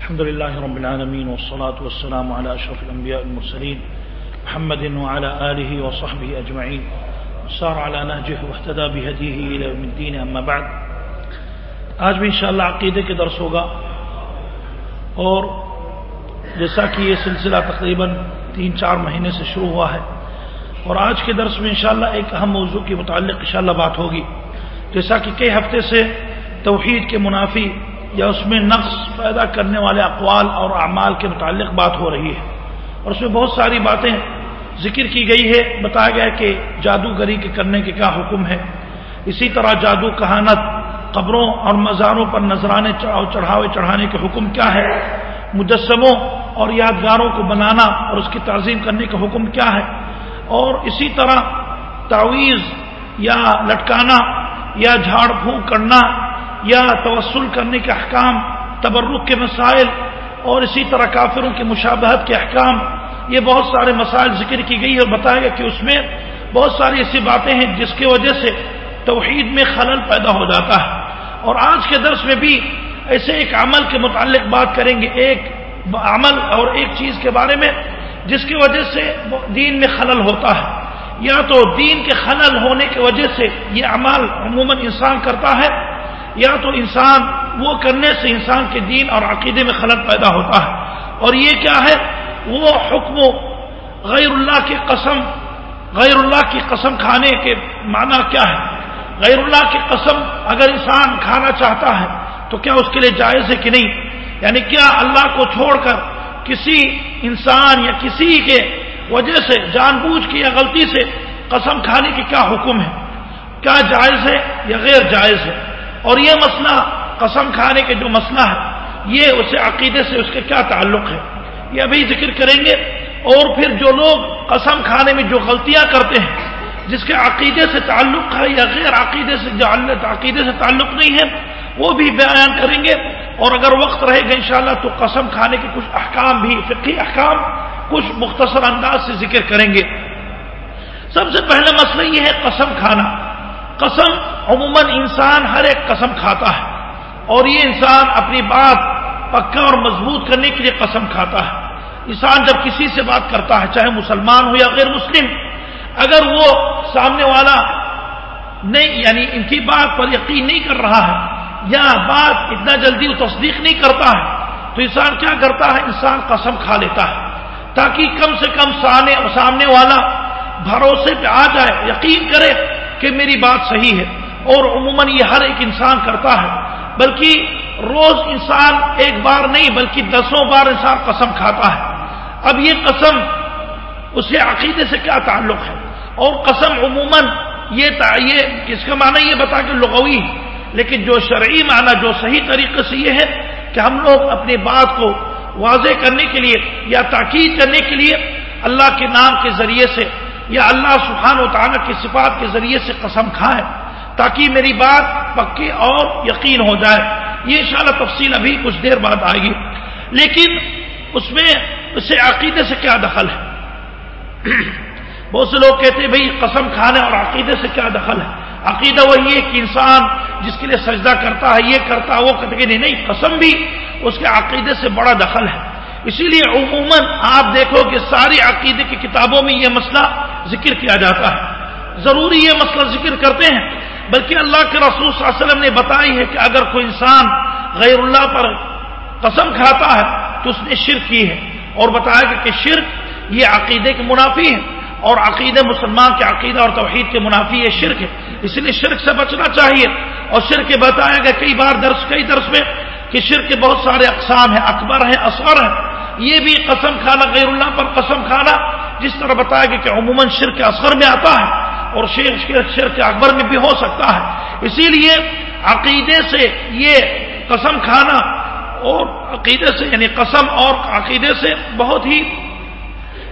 الحمد لله رب العالمين والصلاة والسلام على أشرف الأنبياء المرسلين محمد وعلى آله وصحبه أجمعين سار على نهجه واهتدى بهديه إلى يوم الدين، أما بعد. آج بھی انشاءاللہ عقیدے کے درس ہوگا اور جیسا کہ یہ سلسلہ تقریباً تین چار مہینے سے شروع ہوا ہے اور آج کے درس میں انشاءاللہ ایک اہم موضوع کے متعلق انشاءاللہ بات ہوگی۔ جیسا کہ کئی ہفتے سے توحید کے منافی یا اس میں نقص پیدا کرنے والے اقوال اور اعمال کے متعلق بات ہو رہی ہے اور اس میں بہت ساری باتیں ذکر کی گئی ہے، بتایا گیا کہ جادوگری کے کرنے کے کیا حکم ہے اسی طرح جادو کہانت، قبروں اور مزاروں پر نذرانے چڑھاوے چڑھانے کے حکم کیا ہے مجسموں اور یادگاروں کو بنانا اور اس کی تعظیم کرنے کا حکم کیا ہے؟ اور اسی طرح تعویذ یا لٹکانا یا جھاڑ پھونک کرنا یا توسل کرنے کے احکام، تبرک کے مسائل اور اسی طرح کافروں کی مشابہت کے احکام، یہ بہت سارے مسائل ذکر کی گئی اور بتایا گیا کہ اس میں بہت ساری ایسی باتیں ہیں جس کی وجہ سے توحید میں خلل پیدا ہو جاتا ہے۔ اور آج کے درس میں بھی ایسے ایک عمل کے متعلق بات کریں گے، ایک عمل اور ایک چیز کے بارے میں، جس کی وجہ سے دین میں خلل ہوتا ہے۔ یا تو دین کے خلل ہونے کی وجہ سے یہ عمل عموماً انسان کرتا ہے، یا تو انسان وہ کرنے سے انسان کے دین اور عقیدے میں خلل پیدا ہوتا ہے۔ اور یہ کیا ہے؟ وہ حکم غیر اللہ کی قسم، غیر اللہ کی قسم کھانے کے معنی کیا ہے؟ غیر اللہ کی قسم اگر انسان کھانا چاہتا ہے تو کیا اس کے لیے جائز ہے کہ نہیں؟ یعنی کیا اللہ کو چھوڑ کر کسی انسان یا کسی کے وجہ سے، جان بوجھ کی یا غلطی سے قسم کھانے کی کیا حکم ہے؟ کیا جائز ہے یا غیر جائز ہے؟ اور یہ مسئلہ، قسم کھانے کے جو مسئلہ ہے، یہ اسے عقیدے سے اس کے کیا تعلق ہے؟ یہ ابھی ذکر کریں گے۔ اور پھر جو لوگ قسم کھانے میں جو غلطیاں کرتے ہیں، جس کے عقیدے سے تعلق ہے یا غیر عقیدے سے جو عقیدے سے تعلق نہیں ہے وہ بھی بیان کریں گے اور اگر وقت رہے گا انشاءاللہ تو قسم کھانے کے کچھ احکام بھی فقی احکام کچھ مختصر انداز سے ذکر کریں گے۔ سب سے پہلا مسئلہ یہ ہے قسم کھانا۔ قسم عموماً انسان ہر ایک قسم کھاتا ہے اور یہ انسان اپنی بات پکا اور مضبوط کرنے کے لیے قسم کھاتا ہے۔ انسان جب کسی سے بات کرتا ہے، چاہے مسلمان ہو یا غیر مسلم، اگر وہ سامنے والا نہیں یعنی ان کی بات پر یقین نہیں کر رہا ہے یا بات اتنا جلدی وہ تصدیق نہیں کرتا ہے، تو انسان کیا کرتا ہے؟ انسان قسم کھا لیتا ہے۔ تاکہ کم سے کم سامنے والا بھروسے پہ آ جائے، یقین کرے کہ میری بات صحیح ہے۔ اور عموماً یہ ہر ایک انسان کرتا ہے۔ بلکہ روز انسان ایک بار نہیں، بلکہ دسوں بار انسان قسم کھاتا ہے۔ اب یہ قسم اسے عقیدے سے کیا تعلق ہے؟ اور قسم عموماً یہ اس کا معنی یہ بتا کہ لغوی ہے۔ لیکن جو شرعی معنی، جو صحیح طریقے سے یہ ہے کہ ہم لوگ اپنی بات کو واضح کرنے کے لیے یا تاکید کرنے کے لیے اللہ کے نام کے ذریعے سے یا اللہ سبحانہ و تعالیٰ کی صفات کے ذریعے سے قسم کھائیں تاکہ میری بات پکی اور یقین ہو جائے۔ یہ انشاءاللہ تفصیل ابھی کچھ دیر بعد آئے گی۔ لیکن اس میں اسے عقیدے سے کیا دخل ہے؟ بہت سے لوگ کہتے ہیں بھائی قسم کھانے اور عقیدے سے کیا دخل ہے؟ عقیدہ وہی ہے کہ انسان جس کے لیے سجدہ کرتا ہے، یہ کرتا ہے، وہ کہتے کہ نہیں قسم بھی اس کے عقیدے سے بڑا دخل ہے۔ اسی لیے عموماً آپ دیکھو کہ ساری عقیدے کی کتابوں میں یہ مسئلہ ذکر کیا جاتا ہے۔ ضروری یہ مسئلہ ذکر کرتے ہیں، بلکہ اللہ کے رسول صلی اللہ علیہ وسلم نے بتائی ہے کہ اگر کوئی انسان غیر اللہ پر قسم کھاتا ہے تو اس نے شرک کی ہے۔ اور بتایا کہ کہ شرک یہ عقیدے کے منافی ہے اور عقیدے مسلمان کے عقیدہ اور توحید کے منافی یہ شرک ہے۔ اس لیے شرک سے بچنا چاہیے اور شرک بتایا گیا کئی بار درس، کئی درس میں کہ شرک کے بہت سارے اقسام ہیں، اکبر ہیں، اصغر ہیں۔ یہ بھی قسم کھانا، غیر اللہ پر قسم کھانا، جس طرح بتایا گیا کہ عموماً شرک اصغر میں آتا ہے اور شرک اکبر میں بھی ہو سکتا ہے۔ اسی لیے عقیدے سے یہ قسم کھانا اور عقیدے سے یعنی قسم اور عقیدے سے بہت ہی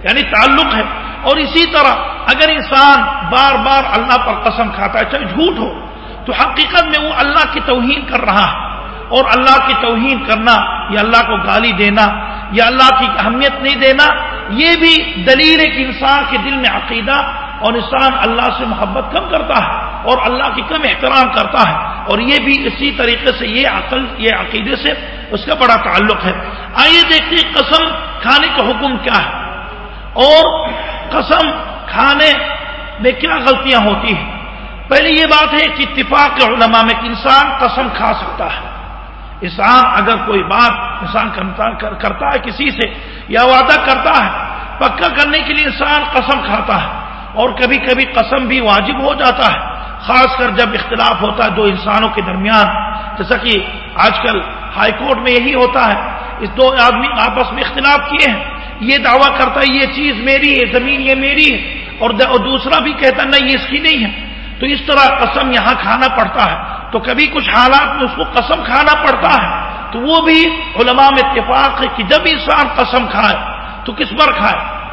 یعنی تعلق ہے۔ اور اسی طرح اگر انسان بار بار اللہ پر قسم کھاتا ہے، چاہے جھوٹ ہو، تو حقیقت میں وہ اللہ کی توہین کر رہا ہے۔ اور اللہ کی توہین کرنا، یا اللہ کو گالی دینا، یا اللہ کی اہمیت نہیں دینا، یہ بھی دلیل ہے کہ انسان کے دل میں عقیدہ اور انسان اللہ سے محبت کم کرتا ہے اور اللہ کی کم احترام کرتا ہے۔ اور یہ بھی اسی طریقے سے، یہ عقل، یہ عقیدے سے اس کا بڑا تعلق ہے۔ آئیے دیکھتے قسم کھانے کا حکم کیا ہے۔ اور قسم، کھانے میں کیا غلطیاں ہوتی ہیں؟ پہلی یہ بات ہے کہ اتفاق علماء میں انسان قسم کھا سکتا ہے۔ انسان اگر کوئی بات انسان کرتا ہے کسی سے یا وعدہ کرتا ہے، پکا کرنے کے لیے انسان قسم کھاتا ہے۔ اور کبھی کبھی قسم بھی واجب ہو جاتا ہے۔ خاص کر جب اختلاف ہوتا ہے دو انسانوں کے درمیان۔ جیسا کہ آج کل ہائی کورٹ میں یہی ہوتا ہے۔ اس دو آدمی آپس میں اختلاف کیے ہیں۔ یہ دعویٰ کرتا ہے، یہ چیز میری ہے، زمین یہ میری ہے۔ اور دوسرا بھی کہتا ہے، نہیں، یہ اس کی نہیں ہے۔ تو اس طرح قسم یہاں کھانا پڑتا ہے۔ تو کبھی کچھ حالات میں اس کو قسم کھانا پڑتا ہے۔ تو وہ بھی علماء میں اتفاق ہے کہ جب انسان قسم کھائے، تو کس پر کھائے؟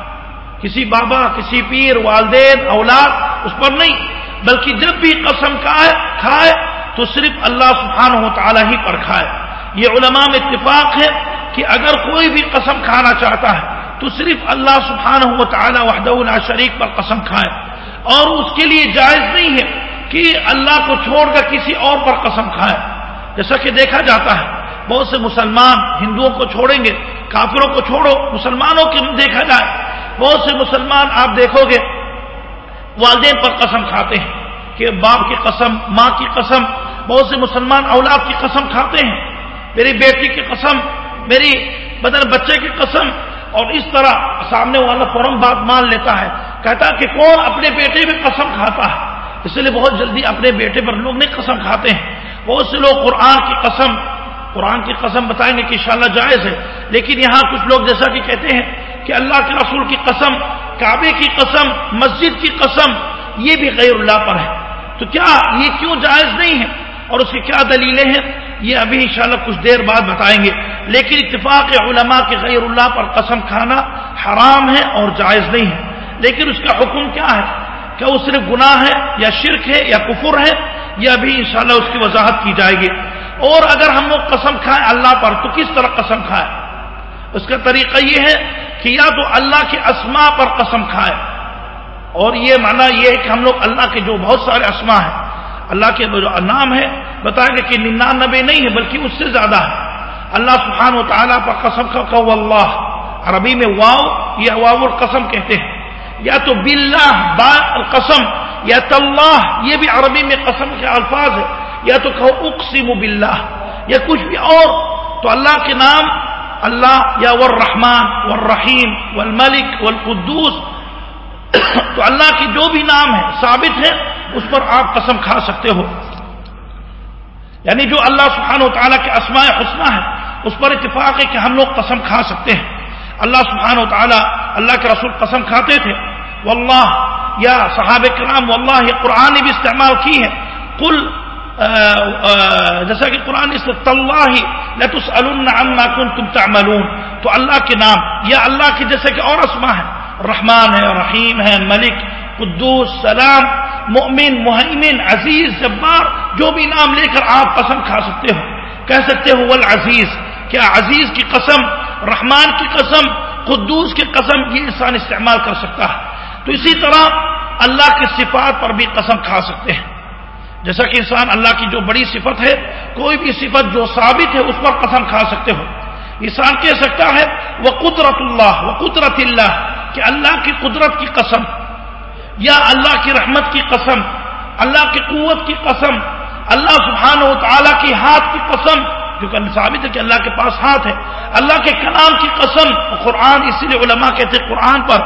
کسی بابا، کسی پیر، والدین، اولاد، اس پر نہیں۔ بلکہ جب بھی قسم کھائے کھائے، تو صرف اللہ سبحانہ و تعالی ہی پر کھائے۔ یہ علماء میں اتفاق ہے کہ اگر کوئی بھی قسم کھانا چاہتا ہے تو صرف اللہ سبحانہ و تعالی وحدہ اللہ شریک پر قسم کھائے اور اس کے لیے جائز نہیں ہے کہ اللہ کو چھوڑ کر کسی اور پر قسم کھائے جیسا کہ دیکھا جاتا ہے، بہت سے مسلمان ہندوؤں کو چھوڑیں گے، کافروں کو چھوڑو، مسلمانوں کے دیکھا جائے۔ بہت سے مسلمان آپ دیکھو گے، والدین پر قسم کھاتے ہیں کہ باپ کی قسم، ماں کی قسم، بہت سے مسلمان اولاد کی قسم کھاتے ہیں۔ میری بیٹی کی قسم، میری بدن بچے کی قسم اور اس طرح سامنے والا فوراً بات مان لیتا ہے، کہتا کہ کون اپنے بیٹے میں قسم کھاتا ہے؟ اس لیے بہت جلدی اپنے بیٹے پر لوگ نہیں قسم کھاتے ہیں۔ بہت سے لوگ قرآن کی قسم، قرآن کی قسم بتائیں گے کہ انشاءاللہ جائز ہے۔ لیکن یہاں کچھ لوگ جیسا کہ کہتے ہیں کہ اللہ کے رسول کی قسم، کعبے کی قسم، مسجد کی قسم، یہ بھی غیر اللہ پر ہے۔ تو کیا یہ کیوں جائز نہیں ہے؟ اور اس کی کیا دلیلیں ہیں؟ یہ ابھی انشاءاللہ کچھ دیر بعد بتائیں گے۔ لیکن اتفاق علماء کے غیر اللہ پر قسم کھانا حرام ہے اور جائز نہیں ہے۔ لیکن اس کا حکم کیا ہے؟ کہ وہ صرف گناہ ہے یا شرک ہے یا کفر ہے؟ یہ ابھی انشاءاللہ اس کی وضاحت کی جائے گی۔ اور اگر ہم لوگ قسم کھائیں اللہ پر تو کس طرح قسم کھائے اس کا طریقہ یہ ہے کہ یا تو اللہ کے اسما پر قسم کھائے اور یہ مانا یہ ہے کہ ہم لوگ اللہ کے جو بہت سارے اسما ہیں اللہ کے جو نام ہے بتائیں گے کہ ننانبے نہیں ہے، بلکہ اس سے زیادہ ہے۔ اللہ سبحانہ و تعالیٰ پر قسم کا اللہ عربی میں واؤ یا واؤ القسم کہتے ہیں۔ یا تو بلّہ با القسم، یا طلّہ یہ بھی عربی میں قسم کے الفاظ ہے یا تو کہو، اقسم باللہ، یا کچھ بھی اور۔ تو اللہ کے نام، اللہ یا والرحمن، والرحیم، والملک، والقدوس۔ تو اللہ کی جو بھی نام ہے ثابت ہے اس پر آپ قسم کھا سکتے ہو یعنی جو اللہ سبحانہ و تعالیٰ کے اسماء حسنہ ہے اس پر اتفاق ہے کہ ہم لوگ قسم کھا سکتے ہیں۔ اللہ سبحانہ و تعالیٰ اللہ کے رسول قسم کھاتے تھے۔ واللہ، یا صحابہ کرام، واللہ، یہ قرآن بھی استعمال کی ہے۔ کل جیسا کہ قرآن اس عما کنتم تعملون۔ تو اللہ کے نام، یا اللہ کے جیسے کہ اور اسما ہے رحمان ہے، رحیم ہے، ملک قدوس، سلام، مؤمن محمن عزیز، جبار، جو بھی نام لے کر آپ قسم کھا سکتے ہو۔ کہہ سکتے ہو، والعزیز، کیا عزیز کی قسم، رحمان کی قسم، قدوس کی قسم یہ انسان استعمال کر سکتا ہے۔ تو اسی طرح اللہ کی صفات پر بھی قسم کھا سکتے ہیں۔ جیسا کہ انسان اللہ کی جو بڑی صفت ہے، کوئی بھی صفت جو ثابت ہے، اس پر قسم کھا سکتے ہو۔ انسان کہہ سکتا ہے وہ قدرت اللہ وہ قدرت اللہ کہ اللہ کی قدرت کی قسم۔ یا اللہ کی رحمت کی قسم، اللہ کی قوت کی قسم، اللہ سبحانہ و تعالیٰ کی ہاتھ کی قسم، کیونکہ ثابت ہے کہ اللہ کے پاس ہاتھ ہے، اللہ کے کلام کی قسم قرآن اسی لیے علماء کہتے قرآن پر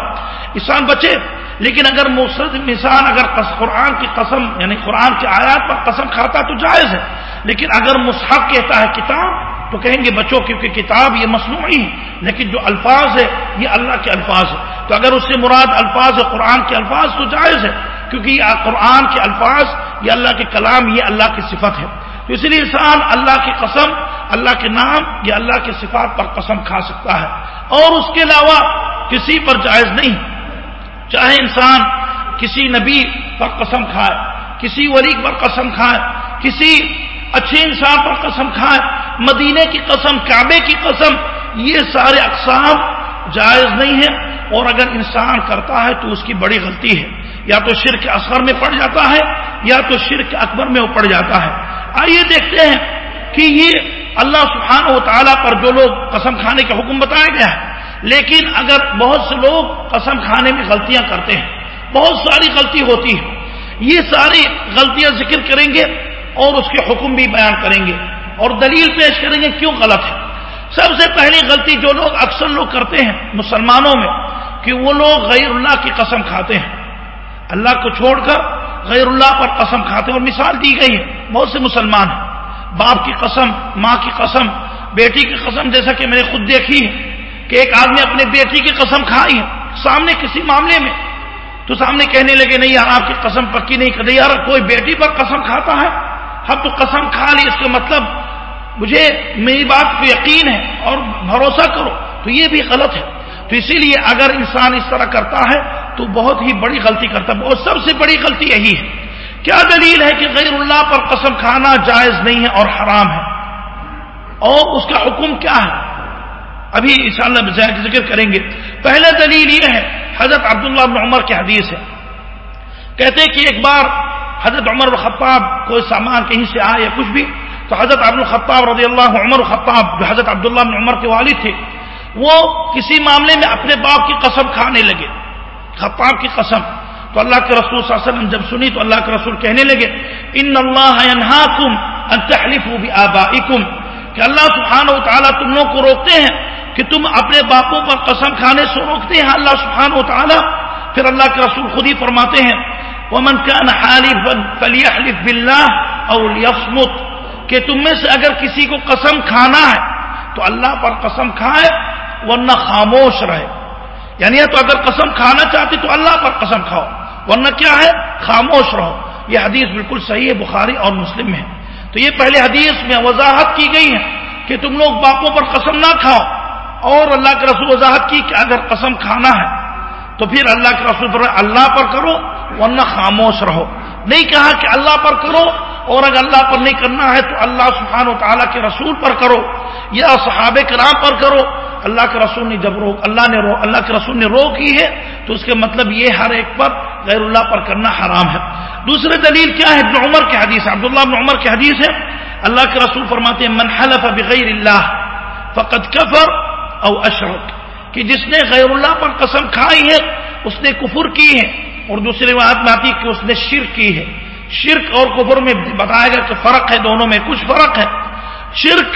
انسان بچے، لیکن اگر مصرد انسان اگر قرآن کی قسم یعنی قرآن کی آیات پر قسم کھاتا تو جائز ہے، لیکن اگر مصحف کہتا ہے کتاب تو کہیں گے بچوں کیونکہ کتاب یہ مصنوعی ہے، لیکن جو الفاظ ہے، یہ اللہ کے الفاظ ہے۔ تو اگر اس سے مراد الفاظ ہے، قرآن کے الفاظ تو جائز ہے، کیونکہ یہ قرآن کے الفاظ، یہ اللہ کے کلام، یہ اللہ کی صفت ہے۔ تو اس لیے انسان اللہ کی قسم، اللہ کے نام یا اللہ کے صفات پر قسم کھا سکتا ہے۔ اور اس کے علاوہ کسی پر جائز نہیں۔ چاہے انسان کسی نبی پر قسم کھائے، کسی ولی پر قسم کھائے، کسی اچھے انسان پر قسم کھائے مدینے کی قسم، کعبے کی قسم، یہ سارے اقسام جائز نہیں ہے اور اگر انسان کرتا ہے تو اس کی بڑی غلطی ہے۔ یا تو شرک اثر میں پڑ جاتا ہے، یا تو شرک اکبر میں وہ پڑ جاتا ہے۔ آئیے دیکھتے ہیں کہ یہ اللہ سبحانہ و تعالیٰ پر جو لوگ قسم کھانے کا حکم بتایا گیا ہے، لیکن اگر بہت سے لوگ قسم کھانے میں غلطیاں کرتے ہیں، بہت ساری غلطی ہوتی ہے۔ یہ ساری غلطیاں ذکر کریں گے اور اس کے حکم بھی بیان کریں گے۔ اور دلیل پیش کریں گے کیوں غلط ہے۔ سب سے پہلی غلطی جو لوگ اکثر لوگ کرتے ہیں مسلمانوں میں، کہ وہ لوگ غیر اللہ کی قسم کھاتے ہیں۔ اللہ کو چھوڑ کر غیر اللہ پر قسم کھاتے ہیں۔ اور مثال دی گئی ہے بہت سے مسلمان ہیں۔ باپ کی قسم، ماں کی قسم، بیٹی کی قسم، جیسا کہ میں نے خود دیکھی ہے کہ ایک آدمی اپنے بیٹی کی قسم کھائی ہے سامنے کسی معاملے میں۔ تو سامنے کہنے لگے، نہیں یار، آپ کی قسم پکی نہیں کرتے یار، کوئی بیٹی پر قسم کھاتا ہے؟ ہم تو قسم کھا لی، اس کا مطلب مجھے میری بات پہ یقین ہے اور بھروسہ کرو تو یہ بھی غلط ہے تو اسی لیے اگر انسان اس طرح کرتا ہے تو بہت ہی بڑی غلطی کرتا ہے اور سب سے بڑی غلطی یہی ہے۔ کیا دلیل ہے کہ غیر اللہ پر قسم کھانا جائز نہیں ہے اور حرام ہے؟ اور اس کا حکم کیا ہے؟ ابھی ان شاء اللہ ذکر کریں گے۔ پہلا دلیل یہ ہے، حضرت عبداللہ بن عمر کی حدیث ہے۔ کہتے کہ ایک بار حضرت عمر الخطاب کوئی سامان کہیں سے آئے یا کچھ بھی تو حضرت عبد الخطاب رضی اللہ عمر الخطاب، حضرت عبداللہ بن عمر کے والد تھے، وہ کسی معاملے میں اپنے باپ کی قسم کھانے لگے۔ خطاب کی قسم۔ تو اللہ کے رسول صلی اللہ علیہ وسلم جب سنی تو اللہ کے رسول کہنے لگے، ان اللہ ان تحلفوا بآبائکم کہ اللہ سبحانہ و تعالیٰ تم لوگ کو روکتے ہیں کہ تم اپنے باپوں پر قسم کھانے سے روکتے ہیں۔ اللہ سبحانہ و تعالیٰ پھر اللہ کے رسول خود ہی فرماتے ہیں، ومن كان حالفا فليحلف بالله او ليصمت کہ تم میں سے اگر کسی کو قسم کھانا ہے، تو اللہ پر قسم کھائے ورنہ خاموش رہے۔ یعنی تو اگر قسم کھانا چاہتے تو اللہ پر قسم کھاؤ، ورنہ کیا ہے؟ خاموش رہو۔ یہ حدیث بالکل صحیح ہے، بخاری اور مسلم میں۔ تو یہ پہلے حدیث میں وضاحت کی گئی ہے کہ تم لوگ باپوں پر قسم نہ کھاؤ۔ اور اللہ کے رسول وضاحت کی کہ اگر قسم کھانا ہے، تو پھر اللہ کے رسول پر اللہ پر کرو، ورنہ خاموش رہو۔ نہیں کہا کہ اللہ پر کرو اور اگر اللہ پر نہیں کرنا ہے تو اللہ سبحانہ و تعالیٰ کے رسول پر کرو یا صحابہ کرام پر کرو اللہ کے رسول نے جب روک اللہ نے رو اللہ کے رسول نے رو کی ہے تو اس کے مطلب یہ ہر ایک پر غیر اللہ پر کرنا حرام ہے۔ دوسرے دلیل کیا ہے؟ ابن عمر کے حدیث عبداللہ ابن عمر کی حدیث ہے۔ اللہ کے رسول فرماتے ہیں، من حلف بغیر اللہ فقط کفر او اشرک۔ کہ جس نے غیر اللہ پر قسم کھائی ہے، اس نے کفر کی ہے اور دوسری بات میں آتی کہ اس نے شرک کی ہے۔ شرک اور کفر میں بتایا گیا کہ فرق ہے دونوں میں کچھ فرق ہے۔ شرک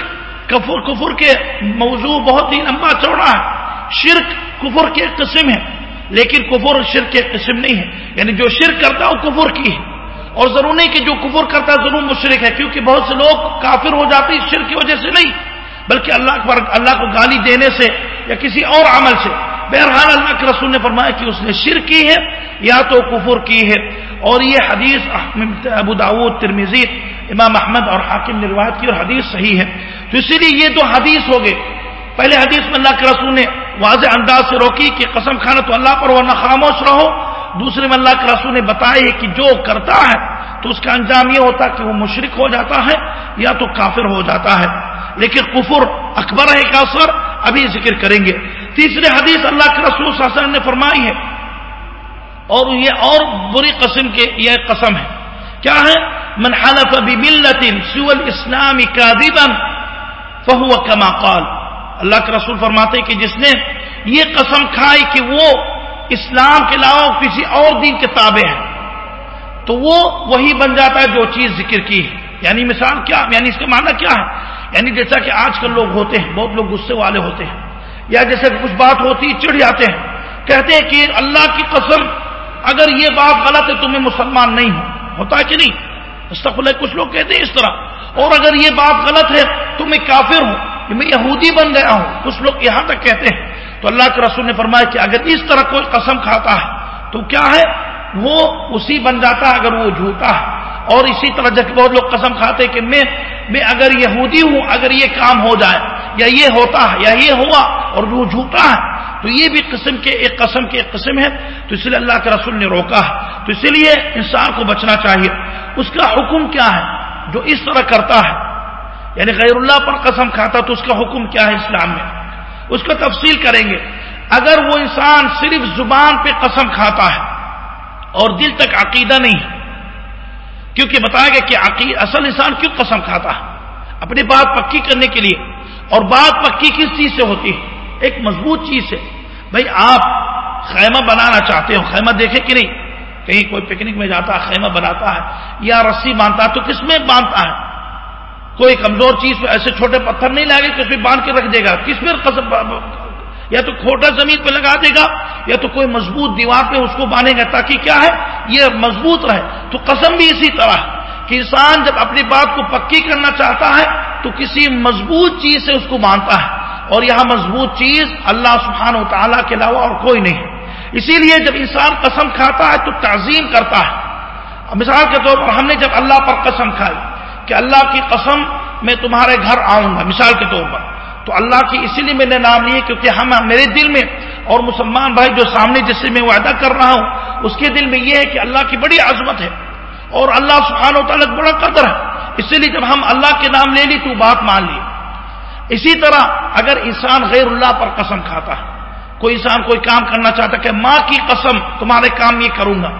کفر کفر کے موضوع بہت ہی لمبا چوڑا ہے۔ شرک کفر کی ایک قسم ہے، لیکن کفر شرک کی ایک قسم نہیں ہے۔ یعنی جو شرک کرتا ہے وہ کفر کی ہے۔ اور ضرور نہیں کہ جو کفر کرتا ہے ضرور مشرق ہے، کیونکہ بہت سے لوگ کافر ہو جاتے ہیں شرک کی وجہ سے نہیں، بلکہ اللہ پر اللہ کو گالی دینے سے یا کسی اور عمل سے۔ بہرحال اللہ کے رسول نے فرمایا کہ اس نے شرک کی ہے یا تو کفر کی ہے۔ اور یہ حدیث ابو داود ترمیزی امام احمد اور حاکم نے روایت کی اور حدیث صحیح ہے۔ تو اسی لیے یہ تو حدیث ہو گئے۔ پہلے حدیث میں اللہ کے رسول نے واضح انداز سے روکی کہ قسم کھانا تو اللہ پر ورنہ خاموش رہو۔ دوسرے میں اللہ کے رسول نے بتایا کہ جو کرتا ہے تو اس کا انجام یہ ہوتا کہ وہ مشرق ہو جاتا ہے یا تو کافر ہو جاتا ہے۔ لیکن کفر اکبر ہے کا اثر، ابھی ذکر کریں گے۔ تیسرے حدیث اللہ کے رسول صلی اللہ علیہ وسلم نے فرمائی ہے۔ اور یہ اور بری قسم کے یہ قسم ہے۔ کیا ہے؟ من حلف بملت سوى الاسلام كاذبا فهو كما قال۔ اللہ کے رسول فرماتے کہ جس نے یہ قسم کھائی کہ وہ اسلام کے علاوہ کسی اور دین کے تابع ہے تو وہ وہی بن جاتا ہے جو چیز ذکر کی ہے۔ یعنی مثال کیا؟ یعنی اس کا معنی کیا ہے؟ یعنی جیسا کہ آج کل لوگ ہوتے ہیں، بہت لوگ غصے والے ہوتے ہیں۔ یا جیسے کچھ بات ہوتی ہے چڑھ جاتے ہیں، کہتے ہیں کہ اللہ کی قسم، اگر یہ بات غلط ہے تو میں مسلمان نہیں ہوں۔ ہوتا ہے کہ نہیں؟ استقبل کچھ لوگ کہتے ہیں اس طرح۔ اور اگر یہ بات غلط ہے تو میں کافر ہوں، کہ میں یہودی بن گیا ہوں۔ کچھ لوگ یہاں تک کہتے ہیں۔ تو اللہ کے رسول نے فرمایا کہ اگر اس طرح کوئی قسم کھاتا ہے تو کیا ہے؟ وہ اسی بن جاتا ہے اگر وہ جھوٹا ہے۔ اور اسی طرح جب بہت لوگ قسم کھاتے کہ میں میں اگر یہودی ہوں، اگر یہ کام ہو جائے، یا یہ ہوتا ہے، یا یہ ہوا اور وہ جھوٹا ہے، تو یہ بھی قسم کے، ایک قسم کے ایک قسم ہے، تو اس لیے اللہ کے رسول نے روکا ہے۔ تو اسی لیے انسان کو بچنا چاہیے۔ اس کا حکم کیا ہے؟ جو اس طرح کرتا ہے یعنی غیر اللہ پر قسم کھاتا تو اس کا حکم کیا ہے اسلام میں؟ اس کا تفصیل کریں گے۔ اگر وہ انسان صرف زبان پہ قسم کھاتا ہے اور دل تک عقیدہ نہیں کیونکہ بتایا گیا کہ عقید اصل انسان کیوں قسم کھاتا ہے؟ اپنی بات پکی کرنے کے لیے اور بات پکی کس چیز سے ہوتی ہے؟ ایک مضبوط چیز سے بھائی، آپ خیمہ بنانا چاہتے ہو خیمہ دیکھے کہ نہیں؟ کہیں کوئی پکنک میں جاتا ہے، خیمہ بناتا ہے، یا رسی باندھتا ہے، تو کس میں باندھتا ہے؟ کوئی کمزور چیز پہ ایسے چھوٹے پتھر نہیں لگے کس میں باندھ کے رکھ دے گا۔ کس میں یا تو کھوٹا زمین پہ لگا دے گا، یا تو کوئی مضبوط دیوار پہ اس کو باندھے گا، تاکہ کیا ہے، یہ مضبوط رہے۔ تو قسم بھی اسی طرح کہ انسان جب اپنی بات کو پکی کرنا چاہتا ہے، تو کسی مضبوط چیز سے اس کو مانتا ہے۔ اور یہاں مضبوط چیز اللہ سبحانہ و تعالیٰ کے علاوہ اور کوئی نہیں۔ اسی لیے جب انسان قسم کھاتا ہے، تو تعظیم کرتا ہے۔ مثال کے طور پر ہم نے جب اللہ پر قسم کھائی کہ اللہ کی قسم میں تمہارے گھر آؤں گا، مثال کے طور پر۔ تو اللہ کی اسی لیے میں نے نام لیے کیونکہ ہم میرے دل میں اور مسلمان بھائی جو سامنے جس سے میں وعدہ کر رہا ہوں، اس کے دل میں یہ ہے کہ اللہ کی بڑی عظمت ہے اور اللہ سبحانہ و تعالیٰ بڑا قدر ہے۔ اسی لیے جب ہم اللہ کے نام لے لی تو بات مان لی۔ اسی طرح اگر انسان غیر اللہ پر قسم کھاتا ہے، کوئی انسان کوئی کام کرنا چاہتا کہ ماں کی قسم تمہارے کام یہ کروں گا،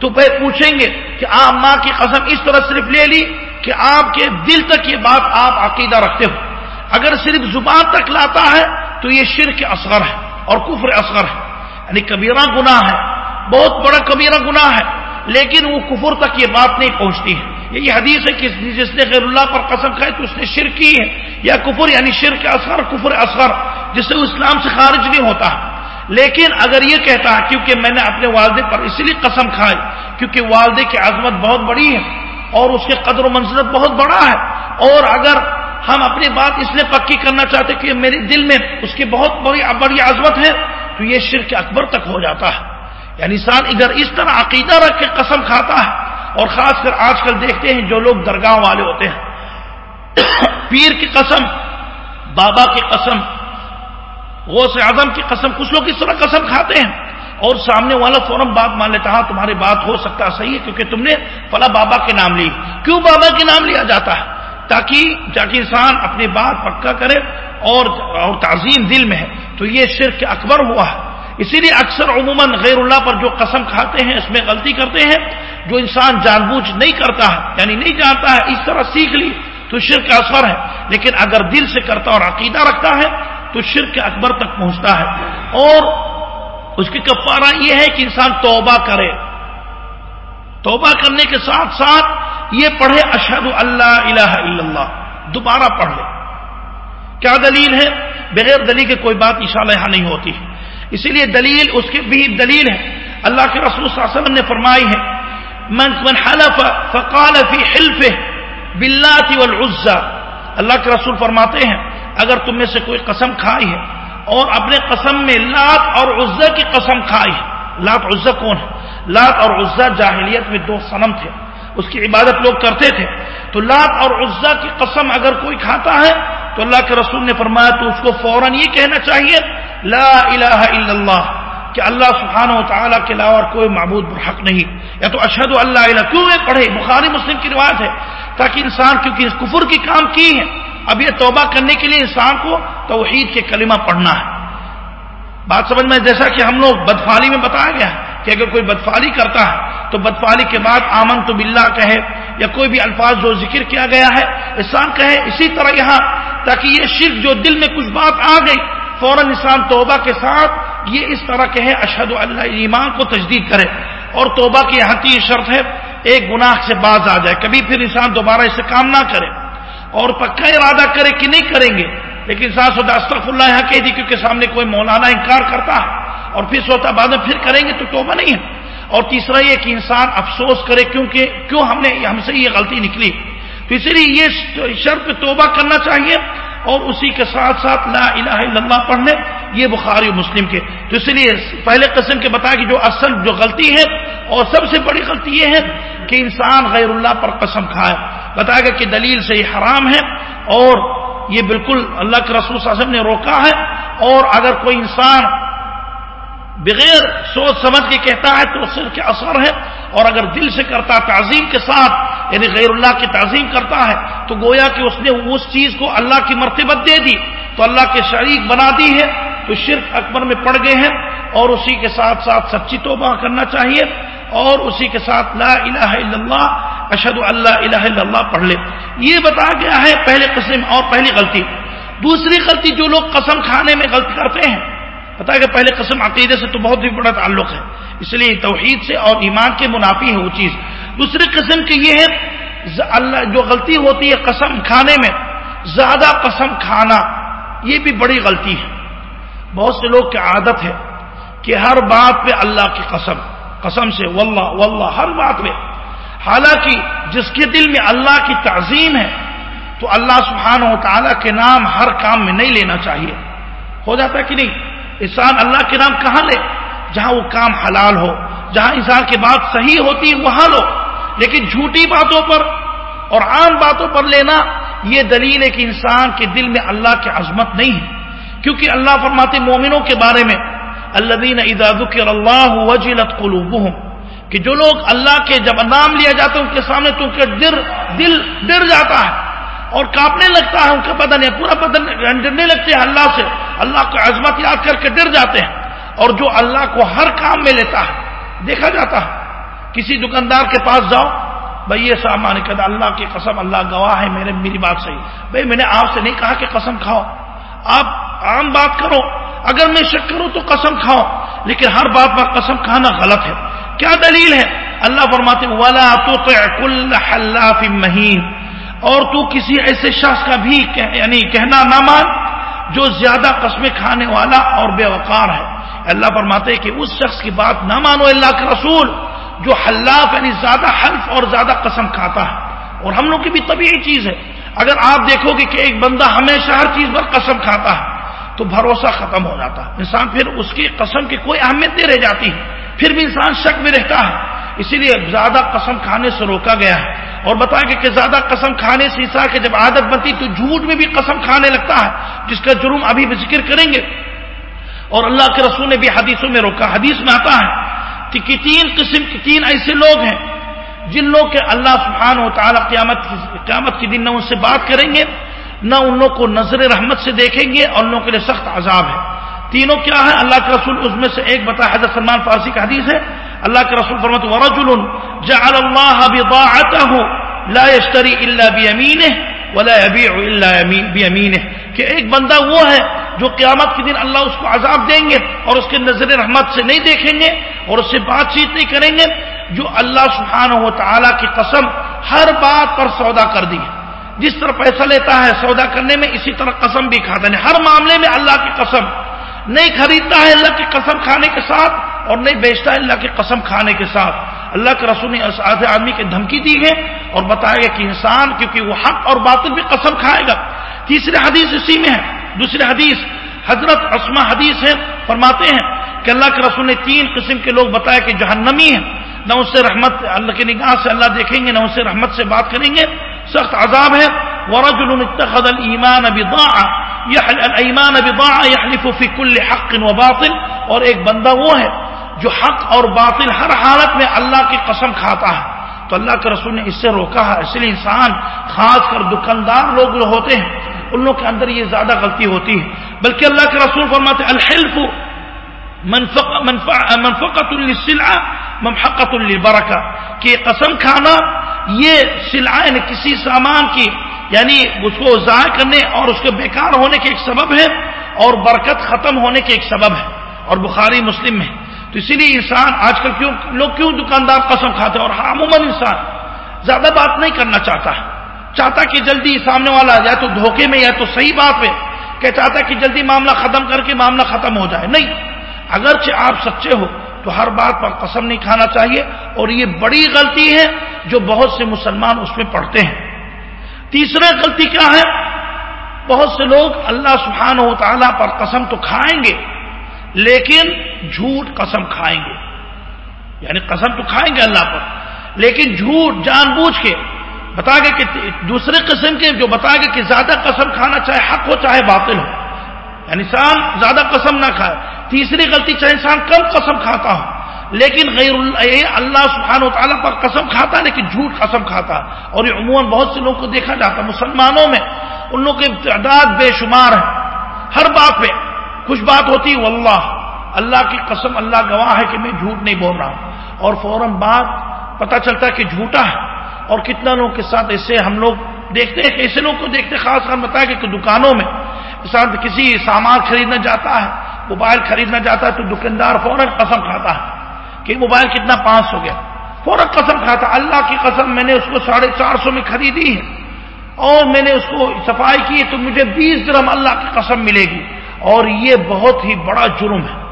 تو پھر پوچھیں گے کہ آپ ماں کی قسم اس طرح صرف لے لی کہ آپ کے دل تک یہ بات آپ عقیدہ رکھتے ہو۔ اگر صرف زبان تک لاتا ہے تو یہ شرک اصغر ہے اور کفر اصغر ہے۔ یعنی کبیرہ گناہ ہے۔ بہت بڑا کبیرہ گناہ ہے۔ لیکن وہ کفر تک یہ بات نہیں پہنچتی ہے۔ یہ حدیث ہے کہ جس نے غیر اللہ پر قسم کھائی تو اس نے شرک کی ہے۔ یا کفر یعنی شرک اصغر، کفر اصغر، جس سے وہ اسلام سے خارج نہیں ہوتا۔ لیکن اگر یہ کہتا ہے، کیونکہ میں نے اپنے والدے پر اسی لیے قسم کھائی، کیونکہ والدے کی عظمت بہت بڑی ہے اور اس کے قدر و منزلت بہت بڑا ہے۔ اور اگر ہم اپنی بات اس لیے پکی کرنا چاہتے کہ میرے دل میں اس کی بہت بڑی بڑی عظمت ہے، تو یہ شرک اکبر تک ہو جاتا ہے۔ یعنی انسان ادھر اس طرح عقیدہ رکھ کے قسم کھاتا ہے، اور خاص کر آج کل دیکھتے ہیں جو لوگ درگاہ والے ہوتے ہیں۔ پیر کی قسم، بابا کی قسم، غوث اعظم کی قسم، کچھ لوگ اس طرح قسم کھاتے ہیں۔ اور سامنے والا فوراً بات مان لیتا ہاں تمہاری بات ہو سکتا ہے صحیح ہے، کیونکہ تم نے فلاں بابا کے نام لی کیوں بابا کے نام لیا جاتا ہے؟ تاکہ تاکہ انسان اپنی بات پکا کرے اور اور تعظیم دل میں ہے۔ تو یہ شرک اکبر ہوا ہے۔ اسی لیے اکثر عموماً غیر اللہ پر جو قسم کھاتے ہیں، اس میں غلطی کرتے ہیں۔ جو انسان جان بوجھ نہیں کرتا ہے یعنی نہیں جانتا ہے، اس طرح سیکھ لی، تو شرک کا اثر ہے۔ لیکن اگر دل سے کرتا اور عقیدہ رکھتا ہے، تو شرک اکبر تک پہنچتا ہے۔ اور اس کی کفارہ یہ ہے کہ انسان توبہ کرے۔ توبہ کرنے کے ساتھ ساتھ یہ پڑھے اشد اللہ الہ الا اللہ۔ دوبارہ پڑھ لے۔ کیا دلیل ہے؟ بغیر دلیل کے کوئی بات انشاءاللہ یہاں نہیں ہوتی۔ ہے اسی لیے دلیل اس کی بھی دلیل ہے۔ اللہ کے رسول صلی اللہ علیہ وسلم نے فرمائی ہے، من من حلف فقال في حلفه باللات والعزى اللہ کے رسول فرماتے ہیں، اگر تم میں سے کوئی قسم کھائی ہے اور اپنے قسم میں لات اور عزا کی قسم کھائی ہے۔ لات عزا کون ہے؟ لات اور عزا جاہلیت میں دو سنم تھے۔ اس کی عبادت لوگ کرتے تھے۔ تو لات اور عزا کی قسم اگر کوئی کھاتا ہے تو اللہ کے رسول نے فرمایا تو اس کو فوراً یہ کہنا چاہیے، لا الہ الا اللہ، کہ اللہ سبحانہ و تعالیٰ کے علاوہ اور کوئی معبود برحق نہیں۔ یا تو اشد اللہ علیہ کیوں یہ پڑھے؟ بخاری مسلم کی روایت ہے۔ تاکہ انسان کیونکہ اس کفر کی کام کی ہے اب یہ توبہ کرنے کے لیے انسان کو توحید کے کلمہ پڑھنا ہے۔ بات سمجھ میں جیسا کہ ہم لوگ بدفالی میں بتایا گیا ہے۔ کہ اگر کوئی بدفالی کرتا ہے تو بدفالی کے بعد آمن تو بلّہ کہے یا کوئی بھی الفاظ جو ذکر کیا گیا ہے انسان کہے، اسی طرح یہاں تاکہ یہ شرک جو دل میں کچھ بات آ گئی، فوراً انسان توبہ کے ساتھ یہ اس طرح کہے اشد اللہ، ایمان کو تجدید کرے۔ اور توبہ کی یہاں تین شرط ہے ایک گناہ سے باز آ جائے، کبھی پھر انسان دوبارہ اسے کام نہ کرے۔ اور پکا ارادہ کرے کہ نہیں کریں گے، لیکن ساتھ سوتا استغف اللہ یہاں کہہ دی، کیونکہ سامنے کوئی مولانا انکار کرتا ہے۔ اور پھر سوتا بعد میں پھر کریں گے تو توبہ نہیں ہے۔ اور تیسرا یہ کہ انسان افسوس کرے کیونکہ کیوں ہم نے ہم سے یہ غلطی نکلی۔ تو اس لیے یہ شرط توبہ کرنا چاہیے اور اسی کے ساتھ ساتھ لا الہ الا اللہ پڑھنے، یہ بخاری و مسلم کے۔ تو اس لیے پہلے قسم کے بتایا کہ جو اصل جو غلطی ہے اور سب سے بڑی غلطی یہ ہے کہ انسان غیر اللہ پر قسم کھائے۔ بتایا گیا کہ دلیل سے یہ حرام ہے اور یہ بالکل اللہ کے رسول صلی اللہ علیہ وسلم نے روکا ہے اور اگر کوئی انسان بغیر سوچ سمجھ کے کہتا ہے تو سر کے اثر ہے اور اگر دل سے کرتا تعظیم کے ساتھ یعنی غیر اللہ کی تعظیم کرتا ہے، تو گویا کہ اس نے اس چیز کو اللہ کی مرتبت دے دی، تو اللہ کے شریک بنا دی ہے، تو شرک اکبر میں پڑ گئے ہیں، اور اسی کے ساتھ ساتھ سچی توبہ کرنا چاہیے، اور اسی کے ساتھ لا الہ الا اللہ اشد اللہ الہ الا اللہ پڑھ لے۔ یہ بتا گیا ہے پہلے قسم اور پہلی غلطی۔ دوسری غلطی جو لوگ قسم کھانے میں غلطی کرتے ہیں بتا کہ پہلے قسم عقیدے سے تو بہت ہی بڑا تعلق ہے۔ اس لیے توحید سے اور ایمان کے منافی ہے وہ چیز۔ دوسری قسم کی یہ ہے اللہ جو غلطی ہوتی ہے قسم کھانے میں، زیادہ قسم کھانا، یہ بھی بڑی غلطی ہے۔ بہت سے لوگ کی عادت ہے کہ ہر بات پہ اللہ کی قسم قسم سے واللہ واللہ، ہر بات میں حالانکہ جس کے دل میں اللہ کی تعظیم ہے، تو اللہ سبحانہ و تعالیٰ کے نام ہر کام میں نہیں لینا چاہیے۔ ہو جاتا ہے کہ نہیں؟ انسان اللہ کے نام کہاں لے؟ جہاں وہ کام حلال ہو، جہاں انسان کی بات صحیح ہوتی وہاں لو۔ لیکن جھوٹی باتوں پر اور عام باتوں پر لینا یہ دلیل ہے کہ انسان کے دل میں اللہ کی عظمت نہیں ہے۔ کیونکہ اللہ فرماتے مومنوں کے بارے میں اللہ ذکر اللہ وجلت قلوبهم کہ جو لوگ اللہ کے جب نام لیا جاتا ہے ان کے سامنے تو ان کا دل دل ڈر جاتا ہے۔ اور کاپنے لگتا ہے، ان کا بدن ہے، پورا بدن ڈرنے لگتے ہیں اللہ سے۔ اللہ کو عظمت یاد کر کے ڈر جاتے ہیں۔ اور جو اللہ کو ہر کام میں لیتا ہے، دیکھا جاتا ہے۔ کسی دکاندار کے پاس جاؤ، بھائی یہ سامان کہتا اللہ کی قسم، اللہ گواہ ہے، میرے میری بات صحیح۔ بھائی میں نے آپ سے نہیں کہا کہ قسم کھاؤ۔ آپ عام بات کرو۔ اگر میں شک کروں تو قسم کھاؤ۔ لیکن ہر بات پر قسم کھانا غلط ہے۔ کیا دلیل ہے؟ اللہ فرماتے والا تو کل حلاف مہین اور تو کسی ایسے شخص کا بھی یعنی کہنا نہ مان، جو زیادہ قسمیں کھانے والا اور بے وقار ہے۔ اللہ فرماتے کہ اس شخص کی بات نہ مانو اللہ کے رسول، جو حلاف یعنی زیادہ حلف اور زیادہ قسم کھاتا ہے۔ اور ہم لوگ کی بھی طبیعی چیز ہے۔ اگر آپ دیکھو گے کہ ایک بندہ ہمیشہ ہر چیز پر قسم کھاتا ہے، تو بھروسہ ختم ہو جاتا ہے۔ انسان پھر اس کی قسم کی کوئی اہمیت نہیں رہ جاتی۔ ہے پھر بھی انسان شک میں رہتا ہے۔ اسی لیے زیادہ قسم کھانے سے روکا گیا ہے۔ اور بتائیں کہ زیادہ قسم کھانے سے انسان کے جب عادت بنتی تو جھوٹ میں بھی قسم کھانے لگتا ہے، جس کا جرم ابھی بھی ذکر کریں گے۔ اور اللہ کے رسول نے بھی حدیثوں میں روکا، حدیث میں آتا ہے کہ تین قسم کے تین ایسے لوگ ہیں جن لوگ کے اللہ سبحانہ و تعالیٰ قیامت قیامت کے دن نہ ان سے بات کریں گے، نہ ان لوگ کو نظر رحمت سے دیکھیں گے اور ان لوگوں کے لیے سخت عذاب ہے۔ تینوں کیا ہے اللہ کے رسول اس میں سے ایک بتا حضرت سلمان فارسی کا حدیث ہے۔ اللہ کے رسول فرمت ورجل جعل اللہ بضاعته لا يشتري الا بيمينه ولا يبيع الا بيمينه۔ کہ ایک بندہ وہ ہے جو قیامت کے دن اللہ اس کو عذاب دیں گے اور اس کے نظر رحمت سے نہیں دیکھیں گے اور اس سے بات چیت نہیں کریں گے، جو اللہ سبحانہ و تعالی کی قسم ہر بات پر سودا کر دی جس طرح پیسہ لیتا ہے سودا کرنے میں، اسی طرح قسم بھی کھاتا ہے ہر معاملے میں اللہ کی قسم۔ نہیں خریدتا ہے اللہ کی قسم کھانے کے ساتھ اور نہیں بیچتا ہے اللہ کی قسم کھانے کے ساتھ۔ اللہ کے رسول نے آدھے آدمی کی دھمکی دی ہے اور بتایا گیا کہ انسان کیونکہ وہ حق اور باطل بھی قسم کھائے گا۔ تیسرے حدیث اسی میں ہے۔ دوسرے حدیث حضرت عصمہ حدیث ہے۔ فرماتے ہیں کہ اللہ کے رسول نے تین قسم کے لوگ بتایا کہ جہنمی ہیں۔ نہ اس سے رحمت اللہ کی نگاہ سے اللہ دیکھیں گے، نہ اس سے رحمت سے بات کریں گے۔ سخت عذاب ہے۔ ورجل اتخذ الايمان بضاعه الايمان بضاعه يحلف في كل حق وباطل، اور ایک بندہ وہ ہے جو حق اور باطل ہر حالت میں اللہ کی قسم کھاتا ہے۔ تو اللہ کے رسول نے اس سے روکا ہے۔ اس لیے انسان خاص کر دکاندار لوگ جو ہوتے ہیں، ان لوگوں کے اندر یہ زیادہ غلطی ہوتی ہے۔ بلکہ اللہ کے رسول فرماتے الحلف منفقت للسلعه ممحقت للبرکه کہ قسم کھانا یہ سلعہ یعنی کسی سامان کی یعنی اس کو ضائع کرنے اور اس کے بیکار ہونے کے ایک سبب ہے اور برکت ختم ہونے کے ایک سبب ہے، اور بخاری مسلم میں۔ تو اسی لیے انسان آج کل کیوں، لوگ کیوں دکاندار قسم کھاتے ہیں؟ اور عموماً انسان زیادہ بات نہیں کرنا چاہتا ہے۔ چاہتا کہ جلدی سامنے والا یا تو دھوکے میں یا تو صحیح بات پہ کہ چاہتا کہ جلدی معاملہ ختم کر کے معاملہ ختم ہو جائے۔ نہیں، اگرچہ آپ سچے ہو تو ہر بات پر قسم نہیں کھانا چاہیے اور یہ بڑی غلطی ہے جو بہت سے مسلمان اس میں پڑھتے ہیں۔ تیسرا غلطی کیا ہے؟ بہت سے لوگ اللہ سبحانہ و تعالیٰ پر قسم تو کھائیں گے، لیکن جھوٹ قسم کھائیں گے۔ یعنی قسم تو کھائیں گے اللہ پر، لیکن جھوٹ جان بوجھ کے بتا گے کہ دوسرے قسم کے جو بتا گے کہ زیادہ قسم کھانا چاہے حق ہو چاہے باطل ہو۔ یعنی انسان زیادہ قسم نہ کھائے۔ تیسری غلطی چاہے انسان کم قسم کھاتا ہو، لیکن غیر اللہ سبحانہ و تعالیٰ پر قسم کھاتا ہے، لیکن جھوٹ قسم کھاتا ہے۔ اور یہ عموماً بہت سے لوگوں کو دیکھا جاتا ہے، مسلمانوں میں ان لوگوں کی تعداد بے شمار ہے۔ ہر بات پہ کچھ بات ہوتی واللہ، اللہ کی قسم، اللہ گواہ ہے کہ میں جھوٹ نہیں بول رہا ہوں۔ اور فوراً بات پتہ چلتا ہے کہ جھوٹا ہے۔ اور کتنا لوگوں کے ساتھ ایسے ہم لوگ دیکھتے ہیں، ایسے لوگ کو دیکھتے خاص خاص بتایا کہ دکانوں میں ساتھ کسی سامان خریدنا جاتا ہے، موبائل خریدنا جاتا ہے تو دکاندار فوراً قسم کھاتا ہے کہ موبائل کتنا پانچ ہو گیا۔ فوراً قسم کھاتا اللہ کی قسم میں نے اس کو ساڑھے چار سو میں خریدی ہے۔ اور میں نے اس کو صفائی کی تو مجھے بیس درم اللہ کی قسم ملے گی۔ اور یہ بہت ہی بڑا جرم ہے۔